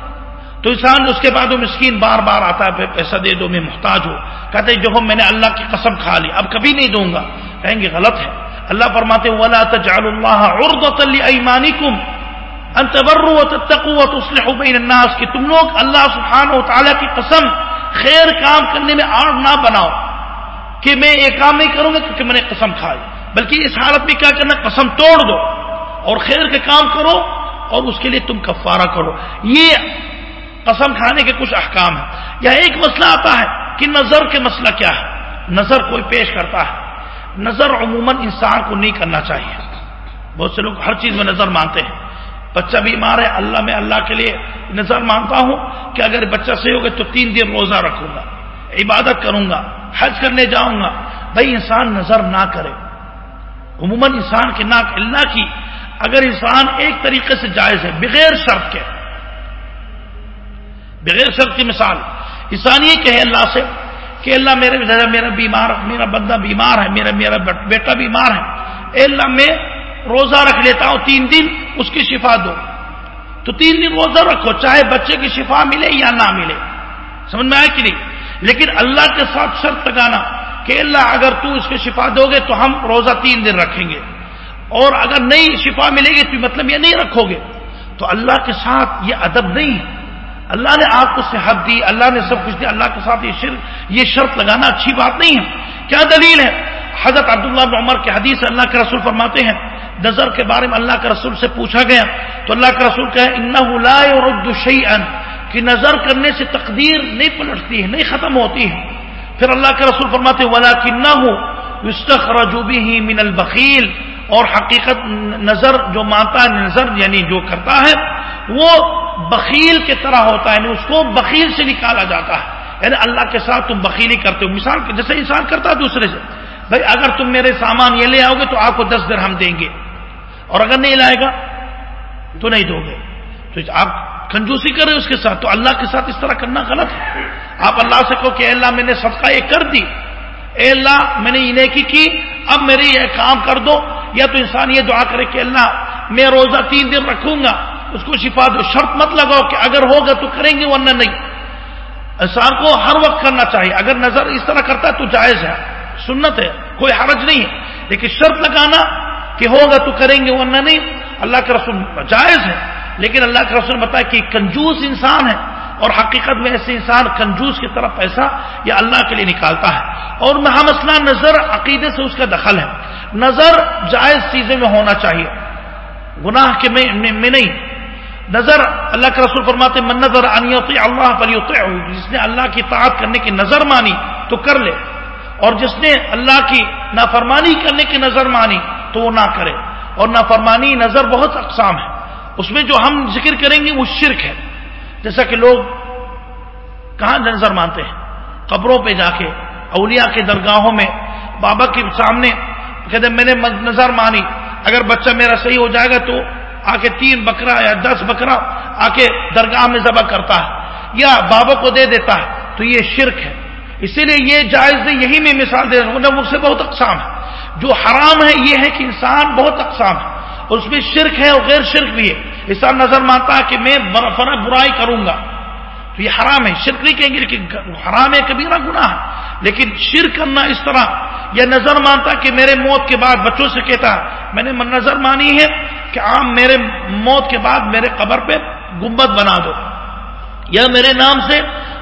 تو انسان اس کے بعد وہ مسکین بار بار آتا ہے پیسہ دے دو، میں محتاج ہو کہتے جو ہو، میں نے اللہ کی قسم کھا لی، اب کبھی نہیں دوں گا۔ کہیں گے، غلط ہے۔ اللہ فرماتے ولا تجعل اللہ عرضة لأيمانكم ان تبروا وتتقوا وتصلحوا بين الناس۔ کہ تم لوگ اللہ سبحانہ و تعالی کی قسم خیر کام کرنے میں آڑ نہ بناؤ کہ میں یہ کام نہیں کروں گا کیونکہ میں نے قسم کھائی۔ بلکہ اس حالت میں کیا کرنا، قسم توڑ دو اور خیر کے کام کرو اور اس کے لیے تم کفارہ کرو۔ یہ قسم کھانے کے کچھ احکام ہیں۔ یا ایک مسئلہ آتا ہے کہ نظر کے مسئلہ کیا ہے۔ نظر کوئی پیش کرتا ہے۔ نظر عموماً انسان کو نہیں کرنا چاہیے۔ بہت سے لوگ ہر چیز میں نظر مانتے ہیں۔ بچہ بیمار ہے، اللہ میں اللہ کے لیے نظر مانتا ہوں کہ اگر بچہ صحیح ہوگا تو تین دن روزہ رکھوں گا، عبادت کروں گا، حج کرنے جاؤں گا۔ بھائی، انسان نظر نہ کرے۔ عموماً انسان کے ناک اللہ کی۔ اگر انسان ایک طریقے سے جائز ہے، بغیر شرط کے۔ بغیر شرط کی مثال، انسان یہ کہے اللہ سے کہ اللہ میرے میرا بیمار میرا بندہ بیمار ہے، میرا میرا بیٹا بیمار ہے۔ اے اللہ، میں روزہ رکھ لیتا ہوں، تین دن اس کی شفا دو۔ تو تین دن روزہ رکھو، چاہے بچے کی شفا ملے یا نہ ملے۔ سمجھ میں آئے کہ نہیں؟ لیکن اللہ کے ساتھ شرط لگانا کہ اللہ، اگر تو اس کی شفا دو گے تو ہم روزہ تین دن رکھیں گے۔ اور اگر نہیں شفا ملے گی تو مطلب یہ نہیں رکھو گے۔ تو اللہ کے ساتھ یہ ادب نہیں۔ ہے اللہ نے آپ کو صحت دی، اللہ نے سب کچھ دیا، اللہ کے ساتھ یہ شرط یہ شرط لگانا اچھی بات نہیں ہے۔ کیا دلیل ہے؟ حضرت عبداللہ بن عمر کے حدیث اللہ کے رسول فرماتے ہیں نظر کے بارے میں اللہ کے رسول سے پوچھا گیا تو اللہ کے رسول کہ ان کہ نظر کرنے سے تقدیر نہیں پلٹتی ہے، نہیں ختم ہوتی ہے۔ پھر اللہ کے رسول فرماتے ولا کنہ ہو رجوبی ہی من البخیل اور حقیقت نظر جو مانتا ہے، نظر یعنی جو کرتا ہے، وہ بخیل کے طرح ہوتا ہے یعنی اس کو بخیل سے نکالا جاتا ہے۔ یعنی اللہ کے ساتھ تم بخیلی کرتے ہو۔ مثال جیسے انسان کرتا ہے دوسرے سے، بھائی اگر تم میرے سامان یہ لے آؤ گے تو آپ کو دس در ہم دیں گے۔ اور اگر نہیں لائے گا تو نہیں دو گے۔ تو آپ کنجوسی کرے اس کے ساتھ، تو اللہ کے ساتھ اس طرح کرنا غلط ہے۔ آپ اللہ سے کہو کہ اے اللہ میں نے صدقہ یہ کر دی۔ اے اللہ میں نے انہیں کی کی، اب میرے یہ کام کر دو۔ یا تو انسان یہ دعا کرے کہ اللہ میں روزہ تین دن رکھوں گا، اس کو شفا دو۔ شرط مت لگاؤ کہ اگر ہوگا تو کریں گے، ورنہ نہیں۔ انسان کو ہر وقت کرنا چاہیے۔ اگر نظر اس طرح کرتا ہے تو جائز ہے۔ سنت ہے، کوئی حرج نہیں ہے۔ لیکن شرط لگانا کہ ہوگا تو کریں گے، ورنہ نہیں۔ اللہ کے رسول جائز ہے لیکن اللہ کے رسول بتایا کہ کنجوس انسان ہے، اور حقیقت میں ایسے انسان کنجوس کی طرف پیسہ یا اللہ کے لیے نکالتا ہے۔ اور مہا مسئلہ نظر عقیدے سے اس کا دخل ہے۔ نظر جائز چیزیں میں ہونا چاہیے۔ گناہ کے میں نہیں۔ نظر اللہ کے رسول فرماتے من نظر انیت اللہ پر جس نے اللہ کی طاعت کرنے کی نظر مانی تو کر لے۔ اور جس نے اللہ کی نافرمانی کرنے کی نظر مانی تو وہ نہ کرے۔ اور نافرمانی نظر بہت اقسام ہے۔ اس میں جو ہم ذکر کریں گے وہ شرک ہے۔ جیسا کہ لوگ کہاں نظر مانتے ہیں۔ قبروں پہ جا کے، اولیاء کے درگاہوں میں، بابا کے سامنے کہتے میں نے نظر مانی۔ اگر بچہ میرا صحیح ہو جائے گا تو آ کے تین بکرا یا دس بکرا آ کے درگاہ میں ذبح کرتا ہے۔ یا بابا کو دے دیتا ہے۔ تو یہ شرک ہے۔ اسی لیے یہ جائز نہیں، یہی میں مثال دے رہا ہوں۔ مجھ سے بہت اقسام ہے۔ جو حرام ہے یہ ہے کہ انسان بہت اقسام ہے۔ اس میں شرک ہے اور غیر شرک بھی ہے۔ انسان نظر مانتا ہے کہ میں فنا برائی کروں گا۔ تو یہ حرام ہے۔ شرک نہیں کہیں گے لیکن حرام ہے، کبھی نہ گناہ ہے۔ لیکن شرک کرنا اس طرح، یا نظر مانتا کہ میرے موت کے بعد بچوں سے کہتا میں نے نظر مانی ہے کہ آپ میرے موت کے بعد میرے قبر پہ گنبد بنا دو۔ یا میرے نام سے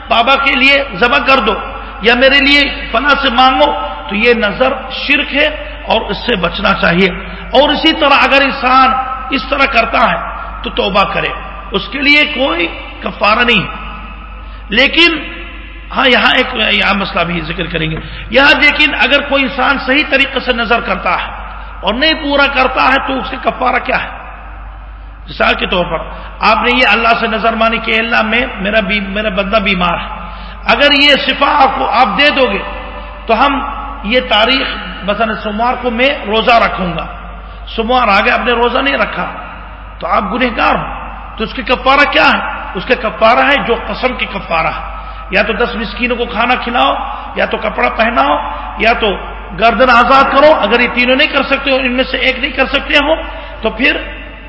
بابا کے لیے ذبح کر دو۔ یا میرے لیے فنا سے مانگو۔ تو یہ نظر شرک ہے اور اس سے بچنا چاہیے۔ اور اسی طرح اگر انسان اس طرح کرتا ہے تو توبہ کرے۔ اس کے لیے کوئی کفارہ نہیں۔ لیکن ہاں یہاں ایک یہاں مسئلہ بھی ذکر کریں گے۔ یہاں لیکن اگر کوئی انسان صحیح طریقے سے نظر کرتا ہے اور نہیں پورا کرتا ہے تو اس کا کفارہ کیا ہے؟ مثال کے طور پر، آپ نے یہ اللہ سے نظر مانی کہ اللہ، میں، میرا میرا بندہ بیمار ہے۔ اگر یہ شفا آپ کو، آپ دے دو گے تو ہم یہ تاریخ مثلا سوموار کو میں روزہ رکھوں گا۔ سوموار آگے آپ نے روزہ نہیں رکھا۔ تو آپ گنہگار ہو۔ تو اس کے کفارہ کیا ہے؟ اس کا کفارہ ہے جو قسم کے کفارہ ہے۔ یا تو دس مسکینوں کو کھانا کھلاؤ، یا تو کپڑا پہناؤ، یا تو گردن آزاد کرو۔ اگر یہ تینوں نہیں کر سکتے ہو، ان میں سے ایک نہیں کر سکتے ہو، تو پھر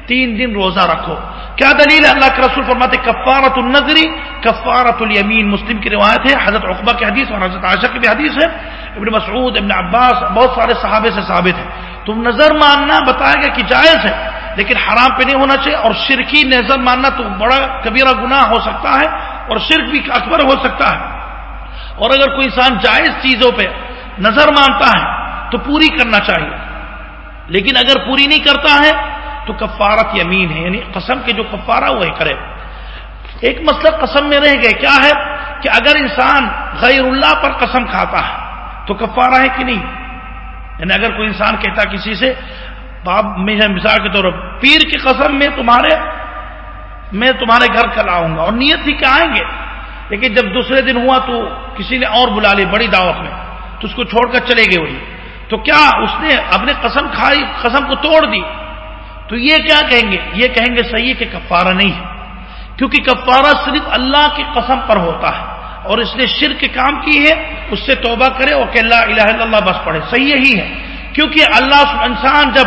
تین دن روزہ رکھو۔ کیا دلیل ہے اللہ کے رسول فرماتے کفارت النظری کفارت الیمین۔ مسلم کی روایت ہے، حضرت عقبہ کی حدیث اور حضرت عائشہ کی بھی حدیث ہے۔ ابن مسعود، ابن عباس، بہت سارے صحابے سے ثابت ہے تم نظر ماننا بتایا گیا کہ جائز ہے، لیکن حرام پہ نہیں ہونا چاہیے اور شرکی نظر ماننا تو بڑا کبیرہ گناہ ہو سکتا ہے اور شرک بھی اکبر ہو سکتا ہے۔ اور اگر کوئی انسان جائز چیزوں پہ نظر مانتا ہے تو پوری کرنا چاہیے۔ لیکن اگر پوری نہیں کرتا ہے تو کفارت یمین ہے یعنی قسم کے جو کفارہ وہی کرے۔ ایک مسئلہ قسم میں رہ گئے، کیا ہے کہ اگر انسان غیر اللہ پر قسم کھاتا ہے، تو کفارہ ہے کہ نہیں؟ یعنی اگر کوئی انسان کہتا کسی سے میں مثال کے طور پر، پیر کی قسم میں تمہارے میں تمہارے گھر کل آؤں گا، اور نیت تھی کہ آئیں گے۔ لیکن جب دوسرے دن ہوا تو کسی نے اور بلا لی بڑی دعوت میں، تو اس کو چھوڑ کر چلے گئے وہی۔ تو کیا اس نے اپنے قسم کھائی، قسم کو توڑ دی؟ تو یہ کیا کہیں گے؟ یہ کہیں گے صحیح کہ کفارہ نہیں ہے۔ کیونکہ کفارہ صرف اللہ کی قسم پر ہوتا ہے اور اس نے شرک کام کی ہے، اس سے توبہ کرے اور کہ اللہ الہ الا اللہ بس پڑھے۔ صحیح یہی ہے۔ کیونکہ اللہ انسان جب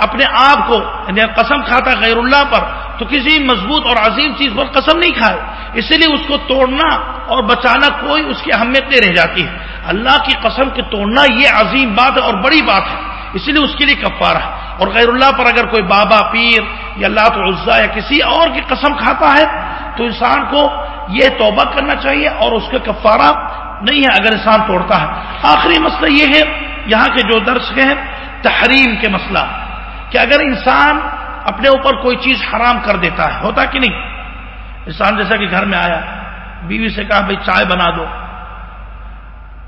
اپنے آپ کو یعنی قسم کھاتا غیر اللہ پر، تو کسی مضبوط اور عظیم چیز پر قسم نہیں کھائے۔ اسی لیے اس کو توڑنا اور بچانا کوئی اس کی اہمیت نہیں رہ جاتی۔ ہے اللہ کی قسم کے توڑنا یہ عظیم بات ہے اور بڑی بات ہے۔ اسی لیے اس کے لیے کفارہ اور غیر اللہ پر اگر کوئی بابا پیر یا اللہ تو عزا یا کسی اور کی قسم کھاتا ہے، تو انسان کو یہ توبہ کرنا چاہیے اور اس کا کفارہ نہیں ہے اگر انسان توڑتا ہے۔ آخری مسئلہ یہ ہے، یہاں کے جو درس کے ہیں، تحریم کے مسئلہ۔ کہ اگر انسان اپنے اوپر کوئی چیز حرام کر دیتا ہے، ہوتا کہ نہیں؟ انسان جیسا کہ گھر میں آیا، بیوی سے کہا بھائی چائے بنا دو۔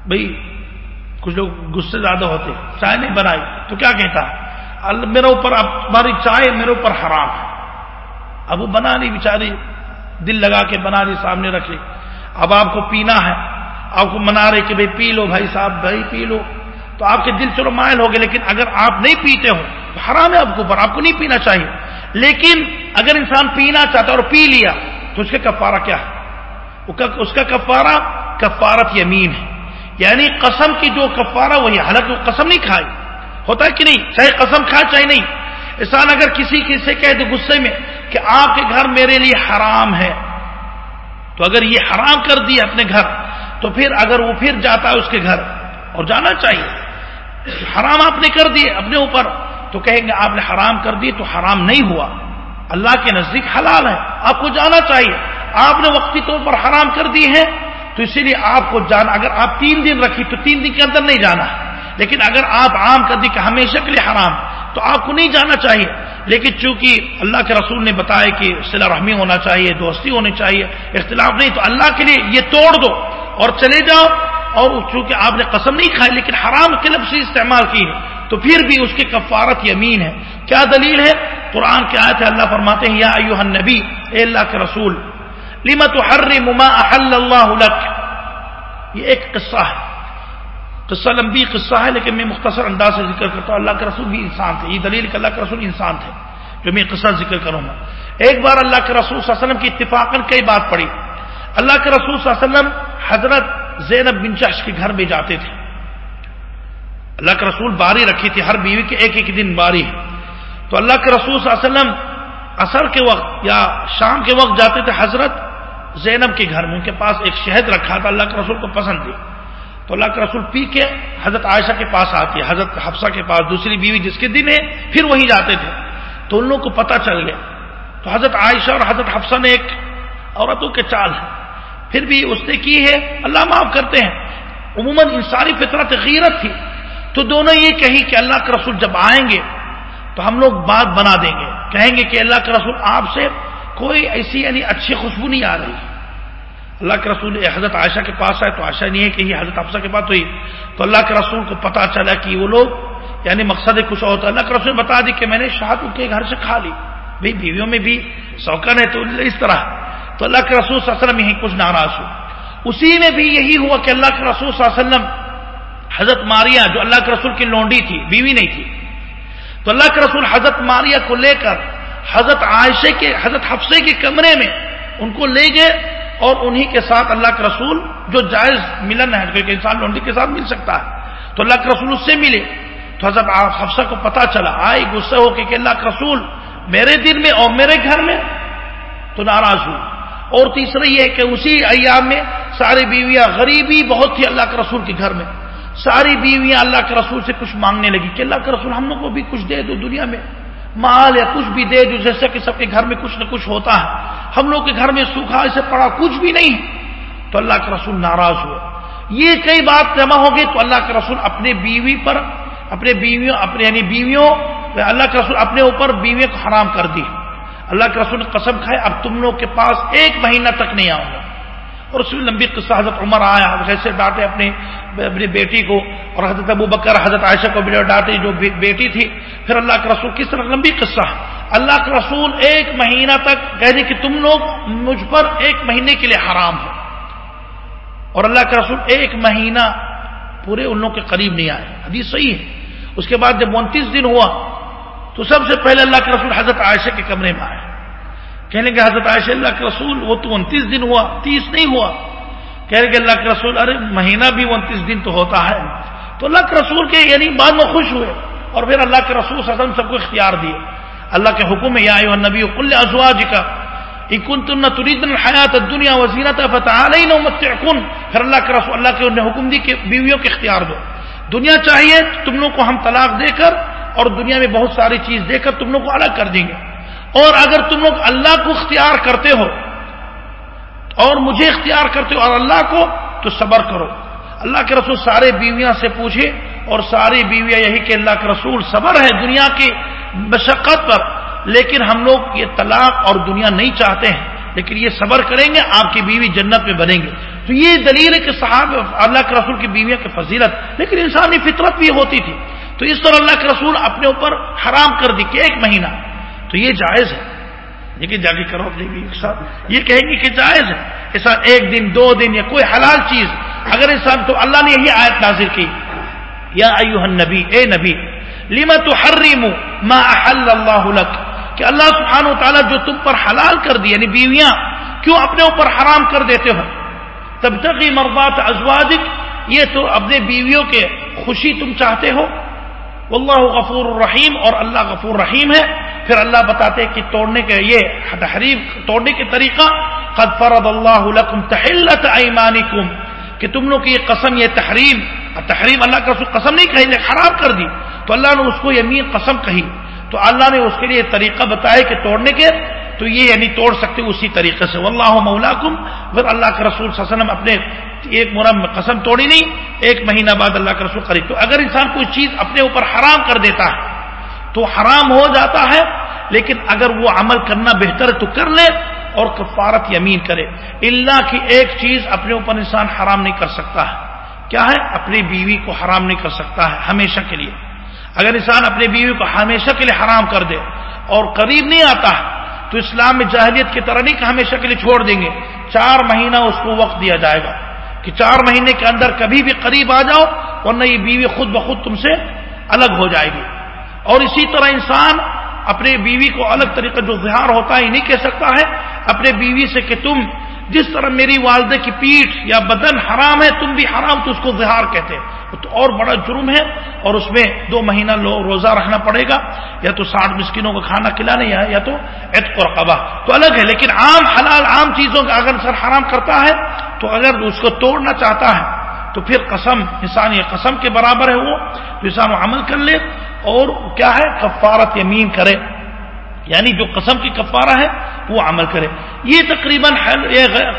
بھائی کچھ لوگ غصے زیادہ ہوتے چائے نہیں بنائی، تو کیا کہتا؟ میرے اوپر اب تمہاری چائے میرے اوپر حرام ہے۔ اب وہ بنا لی بیچاری، دل لگا کے بنا لی، سامنے رکھ لی اب آپ کو پینا ہے، آپ کو منا رہے کہ بھائی پی لو بھائی صاحب، بھائی پی لو۔ تو آپ کے دل چلو مائل ہو گئے لیکن اگر آپ نہیں پیتے ہو، تو حرام ہے آپ کو اوپر، آپ کو نہیں پینا چاہیے۔ لیکن اگر انسان پینا چاہتا اور پی لیا، تو اس کا کفارہ کیا ہے؟ اس کا کفارہ، کفارت یمین ہے۔ یعنی قسم کی جو کفارہ وہی حالت وہ قسم نہیں کھائی ہوتا ہے کہ نہیں؟ چاہے قسم کھائے، چاہے نہیں۔ انسان اگر کسی سے کہہ دے غصے میں کہ آپ کے گھر میرے لیے حرام ہے، تو اگر یہ حرام کر دیا اپنے گھر، تو پھر اگر وہ پھر جاتا ہے اس کے گھر اور جانا چاہیے۔ حرام آپ نے کر دیے اپنے اوپر، تو کہیں گے آپ نے حرام کر دی تو حرام نہیں ہوا۔ اللہ کے نزدیک حلال ہے، آپ کو جانا چاہیے۔ آپ نے وقتی طور پر حرام کر دی ہے تو اسی لیے آپ کو جانا اگر آپ تین دن رکھی تو تین دن کے اندر نہیں جانا۔ لیکن اگر آپ عام کر دی کہ ہمیشہ کے لیے حرام، تو آپ کو نہیں جانا چاہیے۔ لیکن چونکہ اللہ کے رسول نے بتایا کہ صلاح رحمی ہونا چاہیے، دوستی ہونی چاہیے، اختلاف نہیں، تو اللہ کے لیے یہ توڑ دو اور چلے جاؤ۔ اور چونکہ آپ نے قسم نہیں کھائی، لیکن حرام کے لفظ استعمال کی ہے۔ تو پھر بھی اس کی کفارت یمین ہے۔ کیا دلیل ہے؟ قرآن کے آئے تھے اللہ فرماتے ہیں، یا ایوہ النبی، اے اللہ کے رسول لمت ما احل اللہ لک یہ ایک قصہ ہے۔ قصہ لمبی قصہ ہے، لیکن میں مختصر انداز سے ذکر کرتا ہوں۔ اللہ کے رسول بھی انسان تھے۔ یہ دلیل کہ اللہ کے رسول انسان تھے، جو میں قصہ ذکر کروں گا۔ ایک بار اللہ کے رسول صلی اللہ علیہ وسلم کی اتفاق کئی بات پڑی۔ اللہ کے رسول صلی اللہ علیہ وسلم حضرت زینب بن چش کے گھر میں جاتے تھے۔ اللہ کے رسول باری رکھی تھی، ہر بیوی کے ایک ایک دن باری۔ تو اللہ کے رسول صلی اللہ علیہ وسلم اثر کے وقت یا شام کے وقت جاتے تھے حضرت۔ زینب کے گھر میں ان کے پاس ایک شہد رکھا تھا، اللہ کے رسول کو پسند تھی۔ تو اللہ کے رسول پی کے حضرت عائشہ کے پاس آتی ہے حضرت حفصہ کے پاس، دوسری بیوی جس کے دن ہے، پھر وہیں جاتے تھے۔ تو ان لوگوں کو پتہ چل گیا۔ تو حضرت عائشہ اور حضرت حفصہ نے ایک عورتوں کے چال ہے پھر بھی اس نے کی ہے، اللہ معاف کرتے ہیں۔ عموماً انسانی فطرت غیرت تھی۔ تو دونوں یہ کہی کہ اللہ کے رسول جب آئیں گے، تو ہم لوگ بات بنا دیں گے۔ کہیں گے کہ اللہ کے رسول آپ سے کوئی ایسی یعنی اچھی خوشبو نہیں آ رہی۔ اللہ کے رسول حضرت عائشہ کے پاس آئے تو عائشہ نہیں ہے کہ یہ حضرت افسہ کے پاس ہوئی تو اللہ کے رسول کو پتا چلا کہ وہ لوگ یعنی مقصد کچھ اور اللہ کے رسول بتا دی کہ میں نے شاہد کے گھر سے کھا لی۔ بھائی بیویوں میں بھی شوقن ہے تو اس طرح۔ تو اللہ کے رسول صلی اللہ علیہ وسلم یہیں کچھ ناراض ہو اسی میں بھی یہی ہوا کہ اللہ کے رسول صلی اللہ علیہ وسلم، حضرت ماریا جو اللہ کے رسول کی لونڈی تھی، بیوی نہیں تھی۔ تو اللہ کے رسول حضرت ماریا کو لے کر حضرت عائشہ کے، حضرت حفصے کے کمرے میں ان کو لے گئے اور انہی کے ساتھ اللہ کے رسول جو جائز ملن ہے کیونکہ انسان لونڈی کے ساتھ مل سکتا ہے۔ تو اللہ کے رسول اس سے ملے۔ تو حضرت حفصہ کو پتا چلا آئی غصے ہو کہ اللہ کے رسول میرے دن میں اور میرے گھر میں تو ناراض ہوئی اور تیسرا یہ کہ اسی ایام میں ساری بیویاں غریبی بہت تھی اللہ کے رسول کے گھر میں۔ ساری بیویاں اللہ کے رسول سے کچھ مانگنے لگی کہ اللہ کے رسول ہم لوگ کو بھی کچھ دے دو دنیا میں۔ مال یا کچھ بھی دے دو جیسا کہ سب کے گھر میں کچھ نہ کچھ ہوتا ہے۔ ہم لوگ کے گھر میں سوکھا اسے پڑا کچھ بھی نہیں۔ تو اللہ کے رسول ناراض ہوئے۔ یہ کئی بات جمع ہو گئی تو اللہ کے رسول اپنے بیوی پر، اپنے بیویوں، اپنے یعنی بیویوں، اللہ کے رسول اپنے اوپر بیوی کو حرام کر دی۔ اللہ کے رسول نے قسم کھائے، اب تم لوگ کے پاس ایک مہینہ تک نہیں آؤں گا۔ اور اس میں لمبی قصہ حضرت عمر آیا کیسے ڈانٹے اپنی اپنی بیٹی کو، اور حضرت ابو بکر، حضرت عائشہ کو بھی ڈانٹے جو بیٹی تھی۔ پھر اللہ کے رسول کس طرح لمبی قصہ۔ اللہ کے رسول ایک مہینہ تک کہہ کہ تم لوگ مجھ پر ایک مہینے کے لیے حرام ہو۔ اور اللہ کے رسول ایک مہینہ پورے ان لوگوں کے قریب نہیں آئے۔ حدیث صحیح ہے۔ اس کے بعد جب انتیس دن ہوا تو سب سے پہلے اللہ کے رسول حضرت عائشہ کے کمرے میں آئے۔ کہنے کے حضرت عائشہ اللہ کے رسول، وہ تو انتیس دن ہوا، تیس نہیں ہوا۔ کہنے کے اللہ کے رسول، ارے مہینہ بھی انتیس دن تو ہوتا ہے۔ تو اللہ کے رسول کے یعنی بعد میں خوش ہوئے۔ اور پھر اللہ کے رسول وسلم سب کو اختیار دیے۔ اللہ کے حکم یا نبی کل ازواج کا کن تم نہ ترید حیات دنیا وزینت فتح کن پھر اللہ کے رسول، اللہ کے حکم دی کہ بیویوں کے اختیار دو۔ دنیا چاہیے، تم لوگ کو ہم طلاق دے کر، اور دنیا میں بہت ساری چیز دے کر تم لوگ کو الگ کر دیں گے۔ اور اگر تم لوگ اللہ کو اختیار کرتے ہو اور مجھے اختیار کرتے ہو اور اللہ کو، تو صبر کرو۔ اللہ کے رسول سارے بیویاں سے پوچھے اور ساری بیویاں یہی کہ اللہ کے رسول صبر ہے دنیا کی مشقت پر، لیکن ہم لوگ یہ طلاق اور دنیا نہیں چاہتے ہیں، لیکن یہ صبر کریں گے، آپ کی بیوی جنت میں بنیں گے۔ تو یہ دلیل ہے کہ صاحب اللہ کے رسول کی بیویاں کی فضیلت، لیکن انسانی فطرت بھی ہوتی تھی۔ تو اس طرح اللہ کے رسول اپنے اوپر حرام کر دی کہ ایک مہینہ تو یہ جائز ہے۔ لیکن جا کے کرو اپنی ایک ساتھ۔ یہ کہیں گے کہ جائز ہے ایسا ایک دن، دو دن یا کوئی حلال چیز۔ اگر انسان تو اللہ نے یہی آیت نازر کی۔ یا ایوہ النبی، اے نبی لما تحرم ما احل اللہ لک؟ کہ اللہ سبحانہ و تعالیٰ جو تم پر حلال کر دی یعنی بیویاں، کیوں اپنے اوپر حرام کر دیتے ہو؟ تب تک یہ مربات ازواجک، یہ تو اپنے بیویوں کے خوشی تم چاہتے ہو؟ واللہ غفور الرحیم اور اللہ غفور رحیم ہے۔ پھر اللہ بتاتے کہ توڑنے کے یہ تحریف، توڑنے کے طریقہ، قد فرد اللہ لکم تحلت ایمانکم، کہ تم لوگ کی یہ قسم، یہ تحریم تحریم اللہ کا قسم نہیں کہی خراب کر دی۔ تو اللہ نے اس کو یمین قسم کہی۔ تو اللہ نے اس کے لیے طریقہ بتایا کہ توڑنے کے تو یہ یعنی توڑ سکتے اسی طریقے سے۔ واللہ مولاکم پھر اللہ کے رسول صلی اللہ علیہ وسلم اپنے ایک مرم قسم توڑی نہیں، ایک مہینہ بعد اللہ کے رسول قریب۔ تو اگر انسان کوئی چیز اپنے اوپر حرام کر دیتا ہے، تو حرام ہو جاتا ہے، لیکن اگر وہ عمل کرنا بہتر ہے تو کر لے اور کفارت یمین کرے۔ اللہ کی ایک چیز اپنے اوپر انسان حرام نہیں کر سکتا ہے۔ کیا ہے؟ اپنی بیوی کو حرام نہیں کر سکتا ہے، ہمیشہ کے لیے۔ اگر انسان اپنی بیوی کو ہمیشہ کے لیے حرام کر دے اور قریب نہیں آتا ہے تو اسلام میں جاہلیت کی طرح نہیں کہ ہمیشہ کے لیے چھوڑ دیں گے۔ چار مہینہ اس کو وقت دیا جائے گا کہ چار مہینے کے اندر کبھی بھی قریب آ جاؤ ورنہ یہ بیوی خود بخود تم سے الگ ہو جائے گی۔ اور اسی طرح انسان اپنے بیوی کو الگ طریقہ جو زہار ہوتا ہے، یہ نہیں کہہ سکتا ہے، اپنے بیوی سے کہ تم جس طرح میری والدہ کی پیٹھ یا بدن حرام ہے، تم بھی حرام تو اس کو زہار کہتے ہیں۔ تو اور بڑا جرم ہے اور اس میں دو مہینہ روزہ رکھنا پڑے گا۔ یا تو ساٹھ مسکینوں کو کھانا کھلانا یا تو عتق و رقبہ تو الگ ہے، لیکن عام حلال، عام چیزوں کا اگر سر حرام کرتا ہے، تو اگر اس کو توڑنا چاہتا ہے، تو پھر قسم، انسان یہ قسم کے برابر ہے وہ۔ تو انسان عمل کر لے اور کیا ہے؟ کفارت یمین کرے۔ یعنی جو قسم کی کفارہ ہے، وہ عمل کرے۔ یہ تقریباً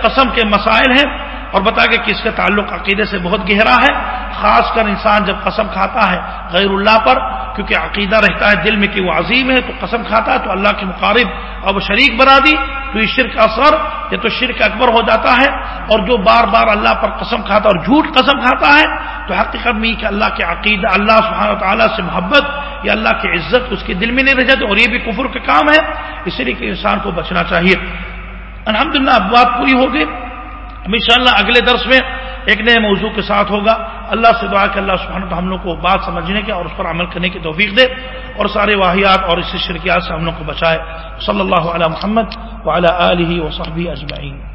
قسم کے مسائل ہیں۔ اور بتا کہ اس کا تعلق عقیدے سے بہت گہرا ہے، خاص کر انسان جب قسم کھاتا ہے غیر اللہ پر، کیونکہ عقیدہ رہتا ہے دل میں کہ وہ عظیم ہے، تو قسم کھاتا ہے، تو اللہ کے مقارب اب شریک بنا دی، تو یہ شرک اثر یہ تو شرک اکبر ہو جاتا ہے۔ اور جو بار بار اللہ پر قسم کھاتا اور جھوٹ قسم کھاتا ہے، تو حقیقت میں کہ اللہ کے عقیدہ، اللہ سبحانہ تعالیٰ سے محبت یا اللہ کی عزت اس کے دل میں نہیں رہ جاتی اور یہ بھی کفر کا کام ہے۔ اس لیے کہ انسان کو بچنا چاہیے۔ الحمد للہ اب بات پوری ہو گئی۔ اب انشاءاللہ اگلے درس میں ایک نئے موضوع کے ساتھ ہوگا۔ اللہ سے دعا کہ اللہ سبحانہ ہم لوگ کو بات سمجھنے کے اور اس پر عمل کرنے کی توفیق دے اور سارے واحیات اور اس شرکیات سے ہم لوگ کو بچائے۔ صلی اللہ علیہ محمد وعلی آلہ وصحبہ اجمعین۔